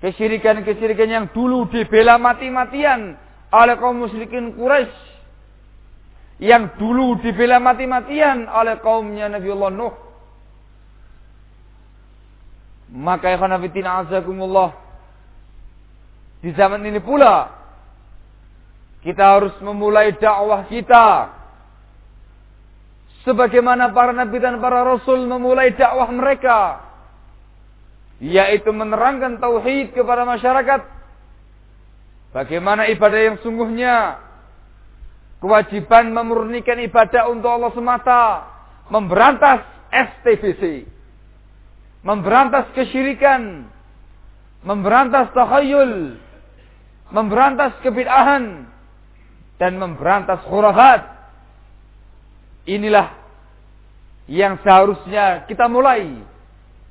Kesyirikan-kesyirikan yang dulu dibela mati-matian oleh kaum musyrikin Quraisy. Yang dulu dibela mati-matian oleh kaumnya Nabiullah Nuh. Maka ikhwanafitin azakumullah. Di zaman ini pula. Kita harus memulai dakwah kita sebagaimana para nabi dan para rasul memulai dakwah mereka yaitu menerangkan tauhid kepada masyarakat bagaimana ibadah yang sungguhnya kewajiban memurnikan ibadah untuk Allah semata. Memberantas STBC memberantas kesyirikan. Memberantas takhayul. Memberantas kebid'ahan. Dan memberantas khurafat. Inilah yang seharusnya kita mulai.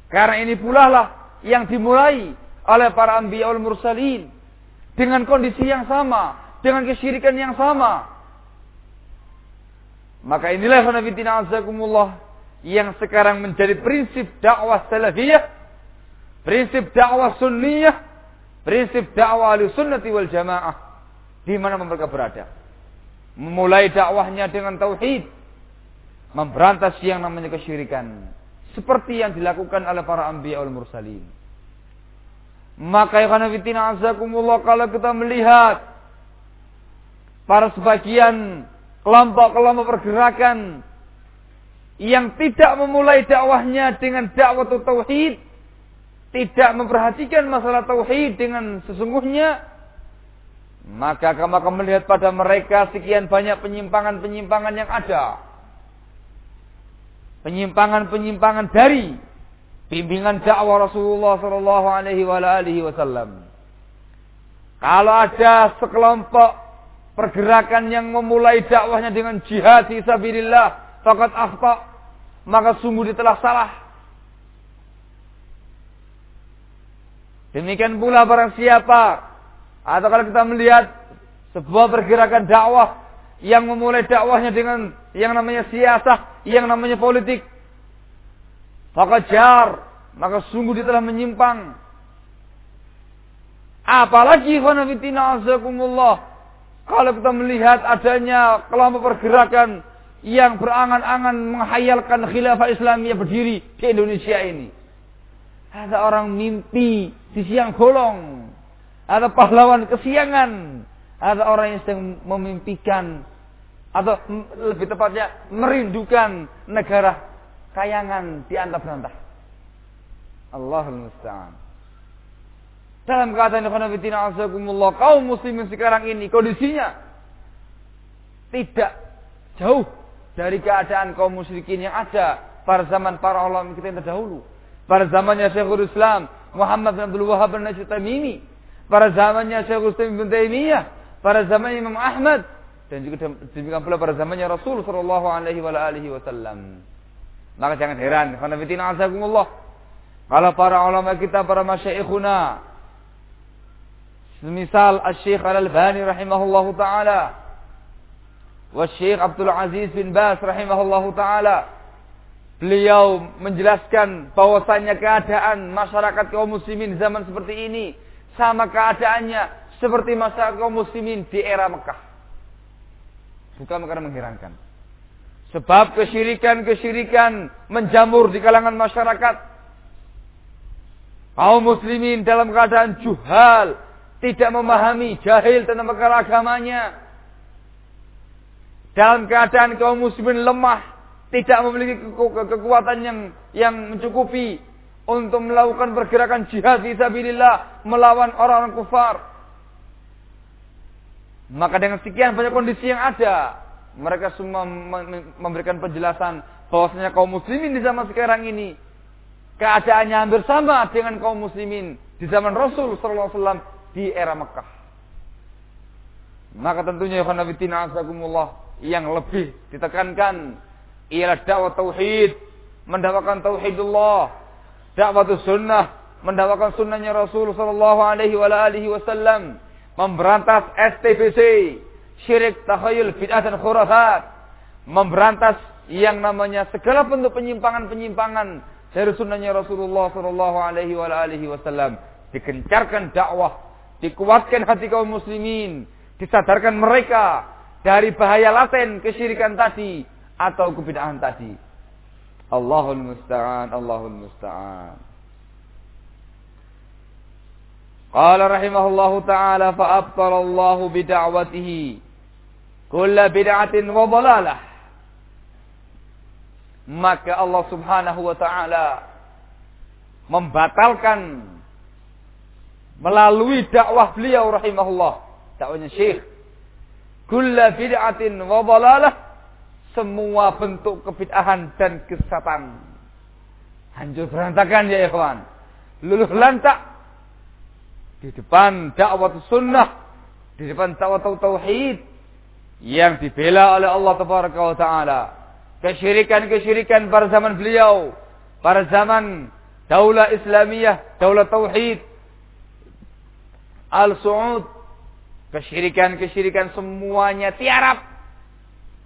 Karena ini pula lah yang dimulai oleh para anbiya ul mursalin. Dengan kondisi yang sama, dengan kesyirikan yang sama. Maka inilah khonafidina azakumullah yang sekarang menjadi prinsip dakwah salafiyah, prinsip dakwah sunniyah, prinsip dakwah ahli sunnati wal jamaah di mana mereka berada. Memulai dakwahnya dengan tauhid, memberantas yang namanya kesyirikan seperti yang dilakukan oleh para anbiya wal mursalin. Maka ya azakumullah kalau kita melihat para sebagian kelompok-kelompok pergerakan yang tidak memulai dakwahnya dengan dakwah tauhid, tidak memperhatikan masalah tauhid dengan sesungguhnya, maka kamu akan melihat pada mereka sekian banyak penyimpangan-penyimpangan yang ada penyimpangan-penyimpangan dari bimbingan dakwah Rasulullah Shallallahu Alaihi Wasallam. Kalau ada sekelompok pergerakan yang memulai dakwahnya dengan jihad di sabilillah, fakat akhta, maka sungguh dia telah salah. Demikian pula barang siapa atau kalau kita melihat sebuah pergerakan dakwah yang memulai dakwahnya dengan yang namanya siasah, yang namanya politik. Fakajar, maka sungguh dia telah menyimpang. Apalagi khanafitina azakumullah. Kalau kita melihat adanya kelompok pergerakan yang berangan-angan menghayalkan khilafah Islamiyah berdiri di Indonesia ini. Ada orang mimpi di siang bolong. Ada pahlawan kesiangan. Ada orang yang sedang memimpikan atau lebih tepatnya merindukan negara kayangan di antah berantah. Allahul Musta'an. Dalam keadaan khanafitina azakumullah, kaum muslimin sekarang ini kondisinya tidak jauh dari keadaan kaum musyrikin yang ada pada zaman para ulama kita yang terdahulu. Pada zamannya Syekhul Islam Muhammad bin Abdul Wahab bin Najib Tamimi, pada zamannya Syekhul Islam bin Taimiyah, pada zamannya Imam Ahmad dan juga demikian pula pada zamannya Rasul sallallahu alaihi wasallam. Maka jangan heran. Kalau para ulama kita, para masyaikhuna, semisal Al-Syekh Al-Albani rahimahullahu taala, wa Syekh Abdul Aziz bin Bas rahimahullahu taala, beliau menjelaskan bahwasanya keadaan masyarakat kaum muslimin zaman seperti ini sama keadaannya seperti masyarakat kaum muslimin di era Mekah. Bukan karena mengherankan. Sebab kesyirikan-kesyirikan menjamur di kalangan masyarakat. Kaum muslimin dalam keadaan juhal. Tidak memahami, jahil tentang perkara agamanya. Dalam keadaan kaum muslimin lemah. Tidak memiliki kekuatan yang yang mencukupi. Untuk melakukan pergerakan jihad fisabilillah. Melawan orang-orang kufar. Maka dengan sekian banyak kondisi yang ada mereka semua memberikan penjelasan bahwasanya kaum muslimin di zaman sekarang ini keadaannya hampir sama dengan kaum muslimin di zaman Rasul sallallahu alaihi wasallam di era Mekah. Maka tentunya khonafidina azakumullah yang lebih ditekankan ialah dakwah tauhid, mendakwakan tauhidullah, dakwah sunnah, mendakwakan sunnahnya Rasul sallallahu alaihi wasallam, memberantas STBC, syirik, takhayul, bid'ah dan khurafat. Memberantas yang namanya segala bentuk penyimpangan-penyimpangan dari sunnahnya Rasulullah Sallallahu Alaihi Wasallam. Dikencarkan dakwah, dikuatkan hati kaum muslimin, disadarkan mereka dari bahaya laten kesyirikan tadi atau kebid'ahan tadi. Allahul musta'an, Allahul musta'an. Qala rahimahullahu ta'ala fa abtala Allah bid'awatihi kulla bid'atin wa dhalalah maka Allah Subhanahu wa taala membatalkan melalui dakwah beliau rahimahullah. Dakwahnya Syekh. Kulla bid'atin wa dhalalah semua bentuk kebid'ahan dan kesesatan hancur berantakan ya ikhwan. Luluh lantak. Di depan dakwah sunnah. Di depan dakwah tauhid. Yang dibela oleh Allah Tabaraka wa taala. Kesyirikan-kesyirikan pada zaman beliau, pada zaman daulah Islamiyah, daulah tauhid, Al-Su'ud, kesyirikan-kesyirikan semuanya tiarap.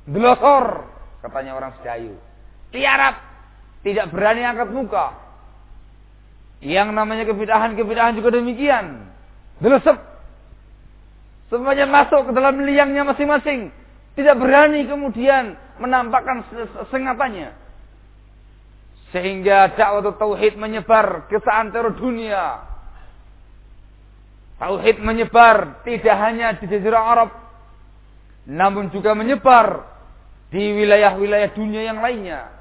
Glosor, katanya orang Sedayu. Tiarap, tidak berani angkat muka. Yang namanya kebidahan-kebidahan juga demikian. Delesep, Semuanya masuk ke dalam liangnya masing-masing. Tidak berani kemudian menampakkan sengatannya. Sehingga dakwah tauhid menyebar ke seantero dunia. Tauhid menyebar tidak hanya di jazirah Arab. Namun juga menyebar di wilayah-wilayah dunia yang lainnya.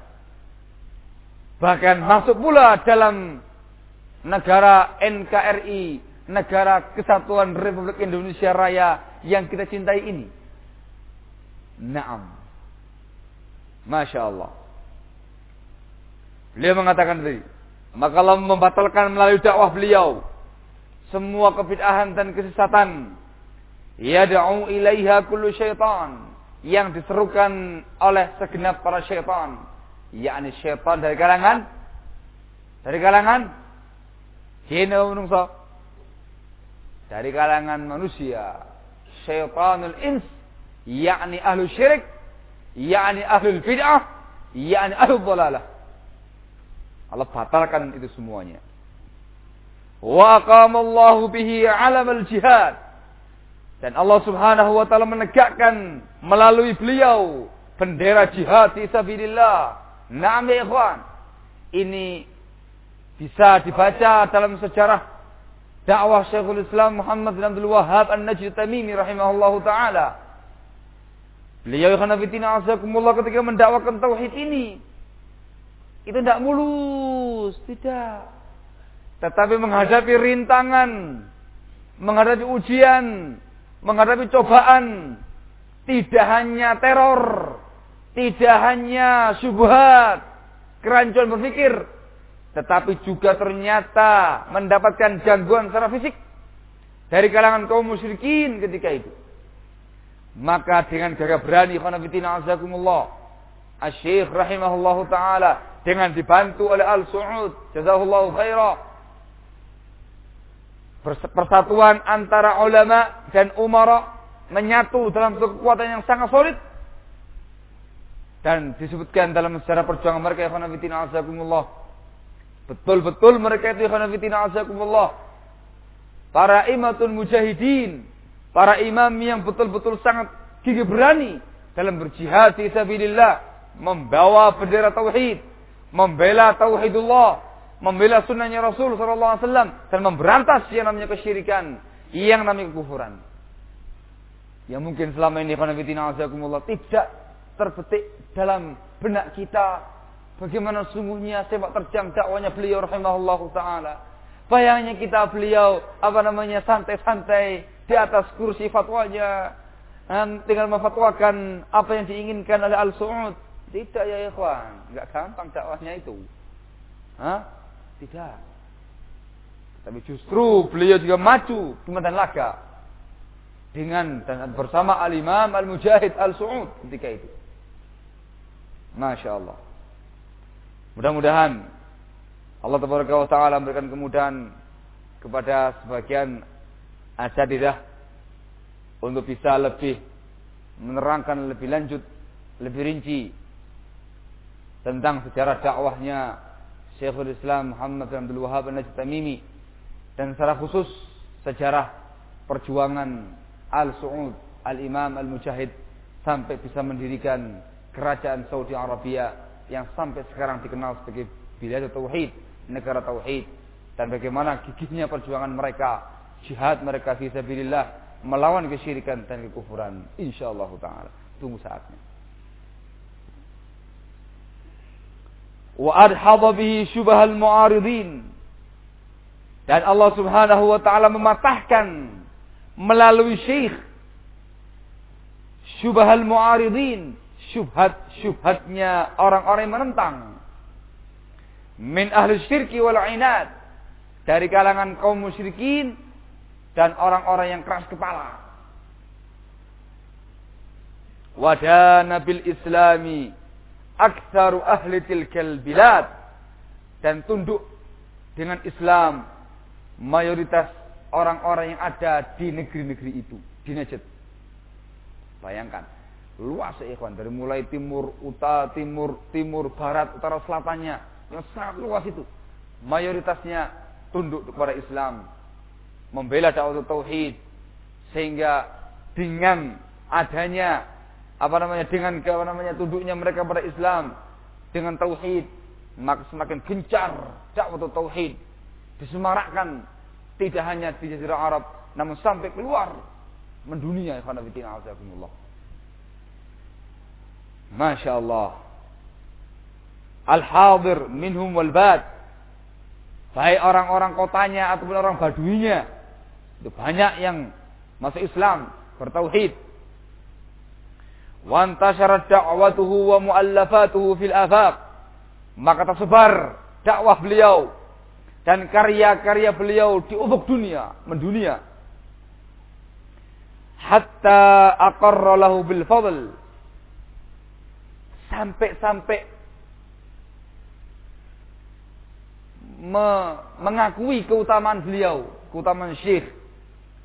Bahkan masuk pula dalam negara NKRI negara kesatuan Republik Indonesia Raya yang kita cintai ini. Naam. Masya Allah. Beliau mengatakan tadi, maka Allah membatalkan melalui dakwah beliau semua kebid'ahan dan kesesatan. Yad'u ilaiha kullu syaitan. Yang diserukan oleh segenap para syaitan, yakni syaitan dari kalangan. Dari kalangan. Jin menungso? Dari kalangan manusia. Syaitanul ins. Yakni ahlu syirik. Yakni ahlu bid'ah. Yakni ahlu dhalalah. Allah batalkan itu semuanya wa aqamallahu bihi alam al-jihad Dan Allah Subhanahu wa taala menegakkan melalui beliau bendera jihad fi sabilillah. Naam ya ikhwan. Ini bisa dibaca dalam sejarah dakwah Syekhul Islam Muhammad bin Abdul Wahhab An-Najd Tamimi rahimahullahu taala. Beliau khanafitina azakumullah ketika mendakwakan tauhid ini itu tidak mulus, tidak. Tetapi menghadapi rintangan, menghadapi ujian, menghadapi cobaan, tidak hanya teror, tidak hanya syubhat, kerancuan berpikir, tetapi juga ternyata mendapatkan gangguan secara fisik dari kalangan kaum musyrikin ketika itu. Maka dengan gagah berani khanafitina azakumullah. Asy-Syaikh rahimahullahu taala dengan dibantu oleh Al-Su'ud jazahullahu khaira. Persatuan antara ulama dan umara menyatu dalam kekuatan yang sangat solid dan disebutkan dalam sejarah perjuangan mereka khanafitina azakumullah. Betul-betul mereka itu khanafitina azakumullah. Para imatul mujahidin Para imam yang betul-betul sangat gigih berani dalam berjihad di sabilillah, membawa bendera tauhid, membela tauhidullah, membela sunnahnya Rasul sallallahu alaihi wasallam dan memberantas yang namanya kesyirikan, yang namanya kekufuran. Yang mungkin selama ini tidak terbetik dalam benak kita bagaimana sungguhnya sepak terjang dakwanya beliau rahimahullahu taala. Bayangnya kita beliau apa namanya santai-santai di atas kursi fatwanya dan tinggal memfatwakan apa yang diinginkan oleh Al-Su'ud. Tidak ya ikhwan, enggak gampang dakwahnya itu. Hah? Tidak. Tapi justru beliau juga maju di medan laga dengan dan bersama Al-Imam Al-Mujahid Al-Su'ud ketika itu. Masya Allah. Mudah-mudahan Allah Taala memberikan kemudahan kepada sebagian asadidah untuk bisa lebih menerangkan lebih lanjut, lebih rinci tentang sejarah dakwahnya Syekhul Islam Muhammad bin Abdul Wahab An-Najtamimi. Dan secara khusus sejarah perjuangan Al-Su'ud, Al-Imam Al-Mujahid sampai bisa mendirikan kerajaan Saudi Arabia yang sampai sekarang dikenal sebagai Bilad Tauhid, negara Tauhid. Dan bagaimana gigihnya perjuangan mereka jihad mereka fi melawan kesyirikan dan kekufuran. Insyaallah taala. Tunggu saatnya adhadha bihi syubhal mu'aridin dan Allah Subhanahu wa taala mematahkan melalui syekh syubhal mu'aridin syubhat syubhatnya orang-orang yang menentang. min ahli syirki wal inad dari kalangan kaum musyrikin dan orang-orang yang keras kepala. Wadana bil islami aktsaru ahli tilkal bilad dan tunduk dengan Islam mayoritas orang-orang yang ada di negeri-negeri itu di Najd. Bayangkan, luas ikhwan dari mulai timur, utara, timur, timur, barat, utara, selatannya yang sangat luas itu. Mayoritasnya tunduk kepada Islam, membela dakwah tauhid sehingga dengan adanya apa namanya dengan apa namanya tunduknya mereka pada Islam dengan tauhid maka semakin gencar dakwah tauhid. Disemarakkan tidak hanya di jazirah Arab namun sampai keluar mendunia fillah azakumullah Masya Allah. Al-hadir minhum wal bad. Baik orang-orang kotanya ataupun orang baduinya itu banyak yang masuk Islam, bertauhid. Wa antasharat da'watuhu wa mu'allafatuhu fil afaq. Maka tersebar dakwah beliau dan karya-karya beliau di ufuk dunia, mendunia. Hatta aqarra lahu bil fadl. Sampai-sampai me mengakui keutamaan beliau, keutamaan syekh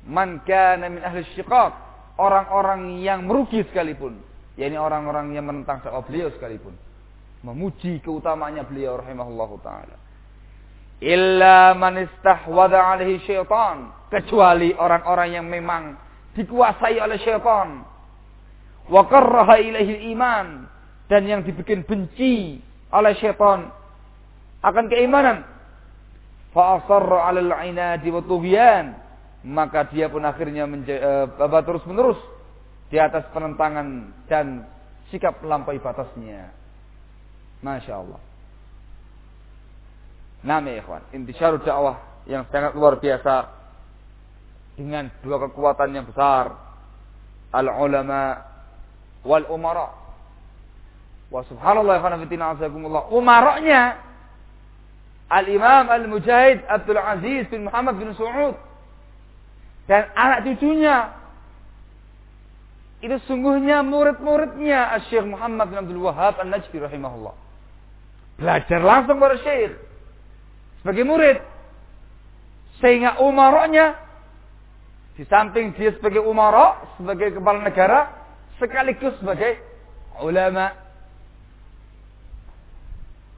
man kana min ahli syiqaq, orang-orang yang merugi sekalipun, yakni orang-orang yang menentang dakwah beliau sekalipun, memuji keutamaannya beliau rahimahullahu taala. Illa man istahwada alaihi syaitan, kecuali orang-orang yang memang dikuasai oleh syaitan. Wa karraha ilaihi iman dan yang dibikin benci oleh syaitan akan keimanan. Fa asarra 'alal 'inadi wa maka dia pun akhirnya uh, terus menerus di atas penentangan dan sikap melampaui batasnya. Masya Allah. Nama ikhwan, intisyar dakwah yang sangat luar biasa dengan dua kekuatan yang besar. Al-ulama wal umara. Wa subhanallah ya azakumullah. Umaranya Al-Imam Al-Mujahid Abdul Aziz bin Muhammad bin Su'ud dan anak cucunya itu sungguhnya murid-muridnya Syekh Muhammad bin Abdul Wahab An-Najdi rahimahullah. Belajar langsung pada Syekh sebagai murid. Sehingga umaroknya di samping dia sebagai umarok, sebagai kepala negara, sekaligus sebagai ulama.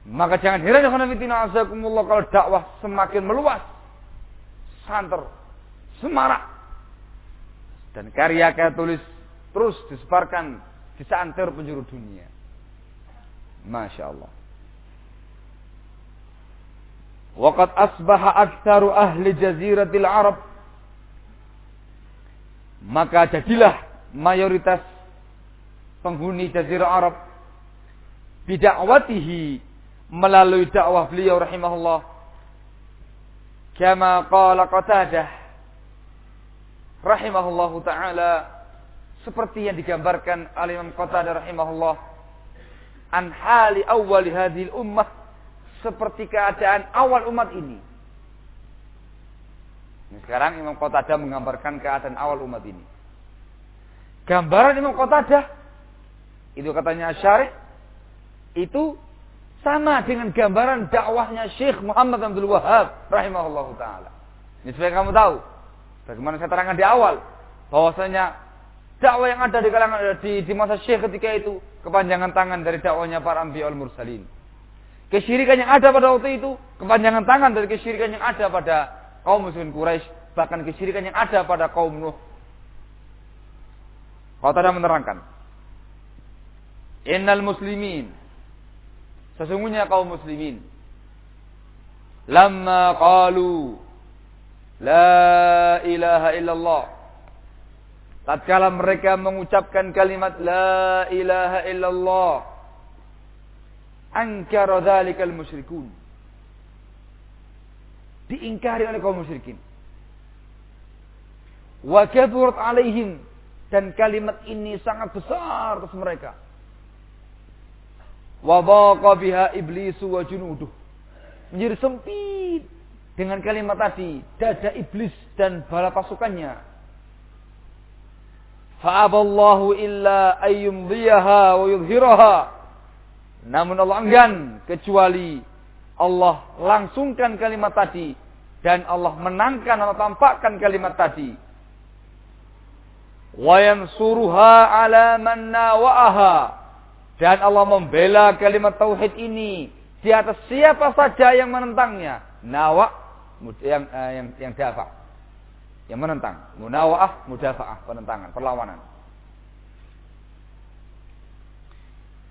Maka jangan heran ya kalau dakwah semakin meluas, santer, semarak. Dan karya-karya tulis terus disebarkan di seantero penjuru dunia. Masya Allah. Waqad asbaha aktsaru ahli jaziratil Arab. Maka jadilah mayoritas penghuni jazirah Arab bidakwatihi melalui dakwah beliau rahimahullah kama qala Qatadah rahimahullahu taala seperti yang digambarkan oleh Imam Qatadah rahimahullah an hali awal hadhil ummah seperti keadaan awal umat ini. Ini sekarang Imam Qatadah menggambarkan keadaan awal umat ini. Gambaran Imam Qatadah itu katanya Syarif itu sama dengan gambaran dakwahnya Syekh Muhammad Abdul Wahab rahimahullahu taala. Ini supaya kamu tahu Bagaimana saya terangkan di awal bahwasanya dakwah yang ada di kalangan di, di masa Syekh ketika itu kepanjangan tangan dari dakwahnya para anbiya al mursalin. Kesyirikan yang ada pada waktu itu kepanjangan tangan dari kesyirikan yang ada pada kaum muslimin Quraisy, bahkan kesyirikan yang ada pada kaum Nuh. Kau tadi menerangkan, Innal muslimin Sesungguhnya kaum muslimin Lama qalu La ilaha illallah. Tatkala mereka mengucapkan kalimat La ilaha illallah. Ankara dhalikal musyrikun. Diingkari oleh kaum musyrikin. Wa kaburat alaihim. Dan kalimat ini sangat besar atas mereka. Wa baqa biha iblisu wa junuduh. Menjadi sempit dengan kalimat tadi dada iblis dan bala pasukannya fa'aballahu illa ayyumdiyaha wa yudhiraha. Namun Allah enggan kecuali Allah langsungkan kalimat tadi dan Allah menangkan atau tampakkan kalimat tadi. Wa yansuruha ala man nawa'aha. Dan Allah membela kalimat tauhid ini di atas siapa saja yang menentangnya. Nawa yang uh, yang yang dafa. Yang menentang. Munawaah, mudafaah, penentangan, perlawanan.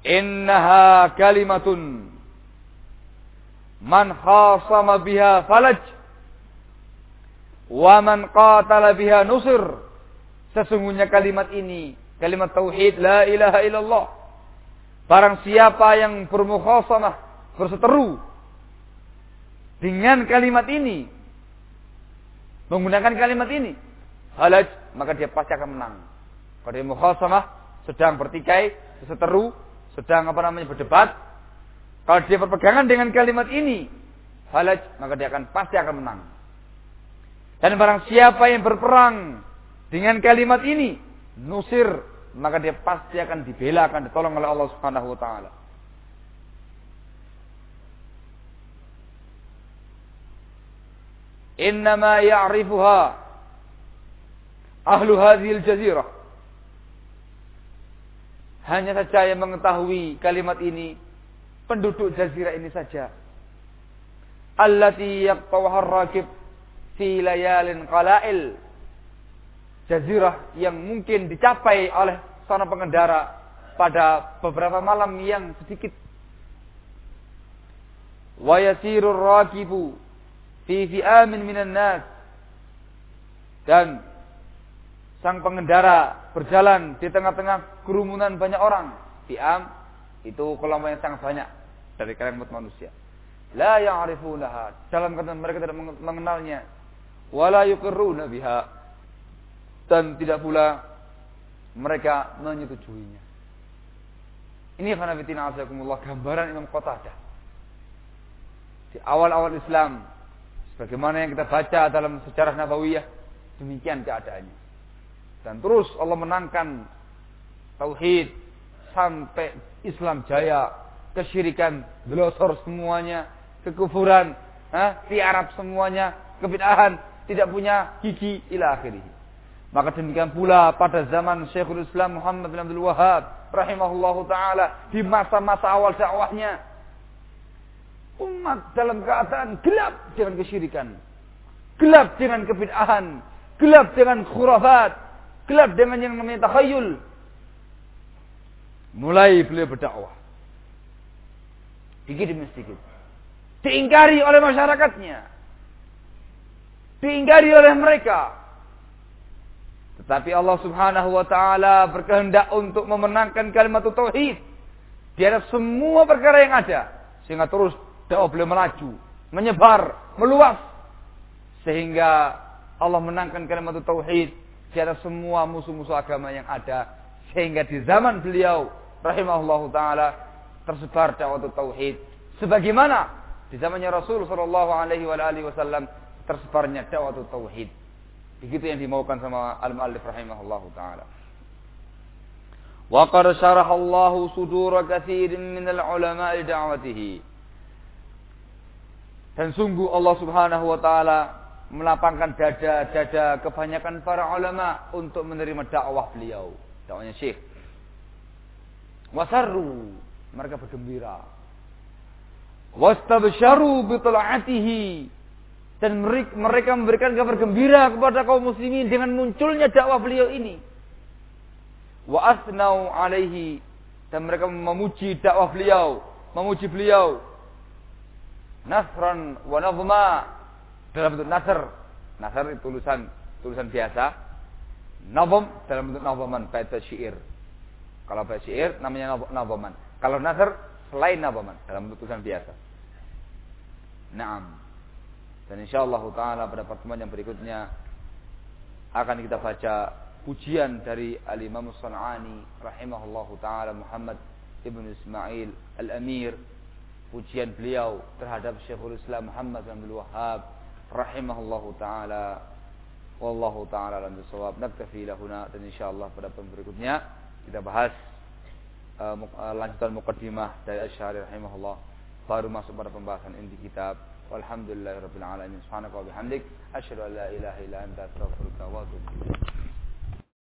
Innaha kalimatun man khasama biha falaj wa man qatala biha nusir. Sesungguhnya kalimat ini, kalimat tauhid la ilaha illallah. Barang siapa yang bermukhasamah, berseteru dengan kalimat ini, menggunakan kalimat ini, halaj, maka dia pasti akan menang. Kalau dia mukhasamah, sedang bertikai, seteru, sedang apa namanya berdebat, kalau dia berpegangan dengan kalimat ini, halaj, maka dia akan pasti akan menang. Dan barang siapa yang berperang dengan kalimat ini, nusir, maka dia pasti akan dibela, akan ditolong oleh Allah Subhanahu wa taala. Innama ya'rifuha ahlu hadhil jazirah. Hanya saja yang mengetahui kalimat ini penduduk jazirah ini saja. Allati yaqtawaha rakib fi layalin qalail. jazirah yang mungkin dicapai oleh seorang pengendara pada beberapa malam yang sedikit. Wa yasirur rakibu fi fi'amin minan nas. Dan sang pengendara berjalan di tengah-tengah kerumunan banyak orang. Fi'am itu kelompok yang sangat banyak dari kalangan manusia. La ya'rifunaha. Dalam kata mereka tidak mengenalnya. Wala yuqirruna biha dan tidak pula mereka menyetujuinya. Ini khanafitina azakumullah gambaran Imam Qatadah. Di awal-awal Islam sebagaimana yang kita baca dalam sejarah Nabawiyah demikian keadaannya. Dan terus Allah menangkan tauhid sampai Islam jaya, kesyirikan delosor semuanya, kekufuran, ha, tiarap semuanya, kebid'ahan, tidak punya gigi ila akhirih. Maka demikian pula pada zaman Syekhul Islam Muhammad bin Abdul Wahab rahimahullah taala di masa-masa awal dakwahnya umat dalam keadaan gelap dengan kesyirikan, gelap dengan kebid'ahan, gelap dengan khurafat, gelap dengan yang namanya takhayul. Mulai beliau berdakwah. Sedikit demi sedikit. Diingkari oleh masyarakatnya. Diingkari oleh mereka tetapi Allah Subhanahu wa taala berkehendak untuk memenangkan kalimat tauhid di atas semua perkara yang ada sehingga terus dakwah beliau melaju, menyebar, meluas sehingga Allah menangkan kalimat tauhid di atas semua musuh-musuh agama yang ada sehingga di zaman beliau rahimahullahu taala tersebar dakwah tauhid sebagaimana di zamannya Rasul sallallahu alaihi wasallam tersebarnya dakwah tauhid Begitu yang dimaukan sama al-muallif rahimahullahu taala. Syaraha Allah sudur katsirin min al-ulama li da'watihi. Dan sungguh Allah Subhanahu wa taala melapangkan dada-dada kebanyakan para ulama untuk menerima dakwah beliau, dakwahnya Syekh. Wasarru, mereka bergembira. Wastabsyaru bi dan mereka memberikan kabar gembira kepada kaum muslimin dengan munculnya dakwah beliau ini. Wa asnau alaihi dan mereka memuji dakwah beliau, memuji beliau. Nasran wa nazma dalam bentuk nasr. Nasr itu tulisan tulisan biasa. Nazm dalam bentuk nazman bait syair. Kalau bait syair namanya nazman. Kalau nasr selain nazman dalam bentuk tulisan biasa. Naam. Dan insyaallah taala pada pertemuan yang berikutnya akan kita baca pujian dari Al-Imam Sun'ani rahimahullahu taala Muhammad Ibn Ismail Al-Amir pujian beliau terhadap Syekhul Islam Muhammad bin Abdul Wahhab rahimahullahu taala. Wallahu taala alam bisawab. Naktafi lahuna dan insyaallah pada pertemuan berikutnya kita bahas uh, uh lanjutan mukadimah dari Asy'ari rahimahullah. Baru masuk pada pembahasan inti kitab. Walhamdulillahirabbil alamin. Subhanaka wa bihamdik. Asyhadu an la ilaha illa anta astaghfiruka wa atubu ilaik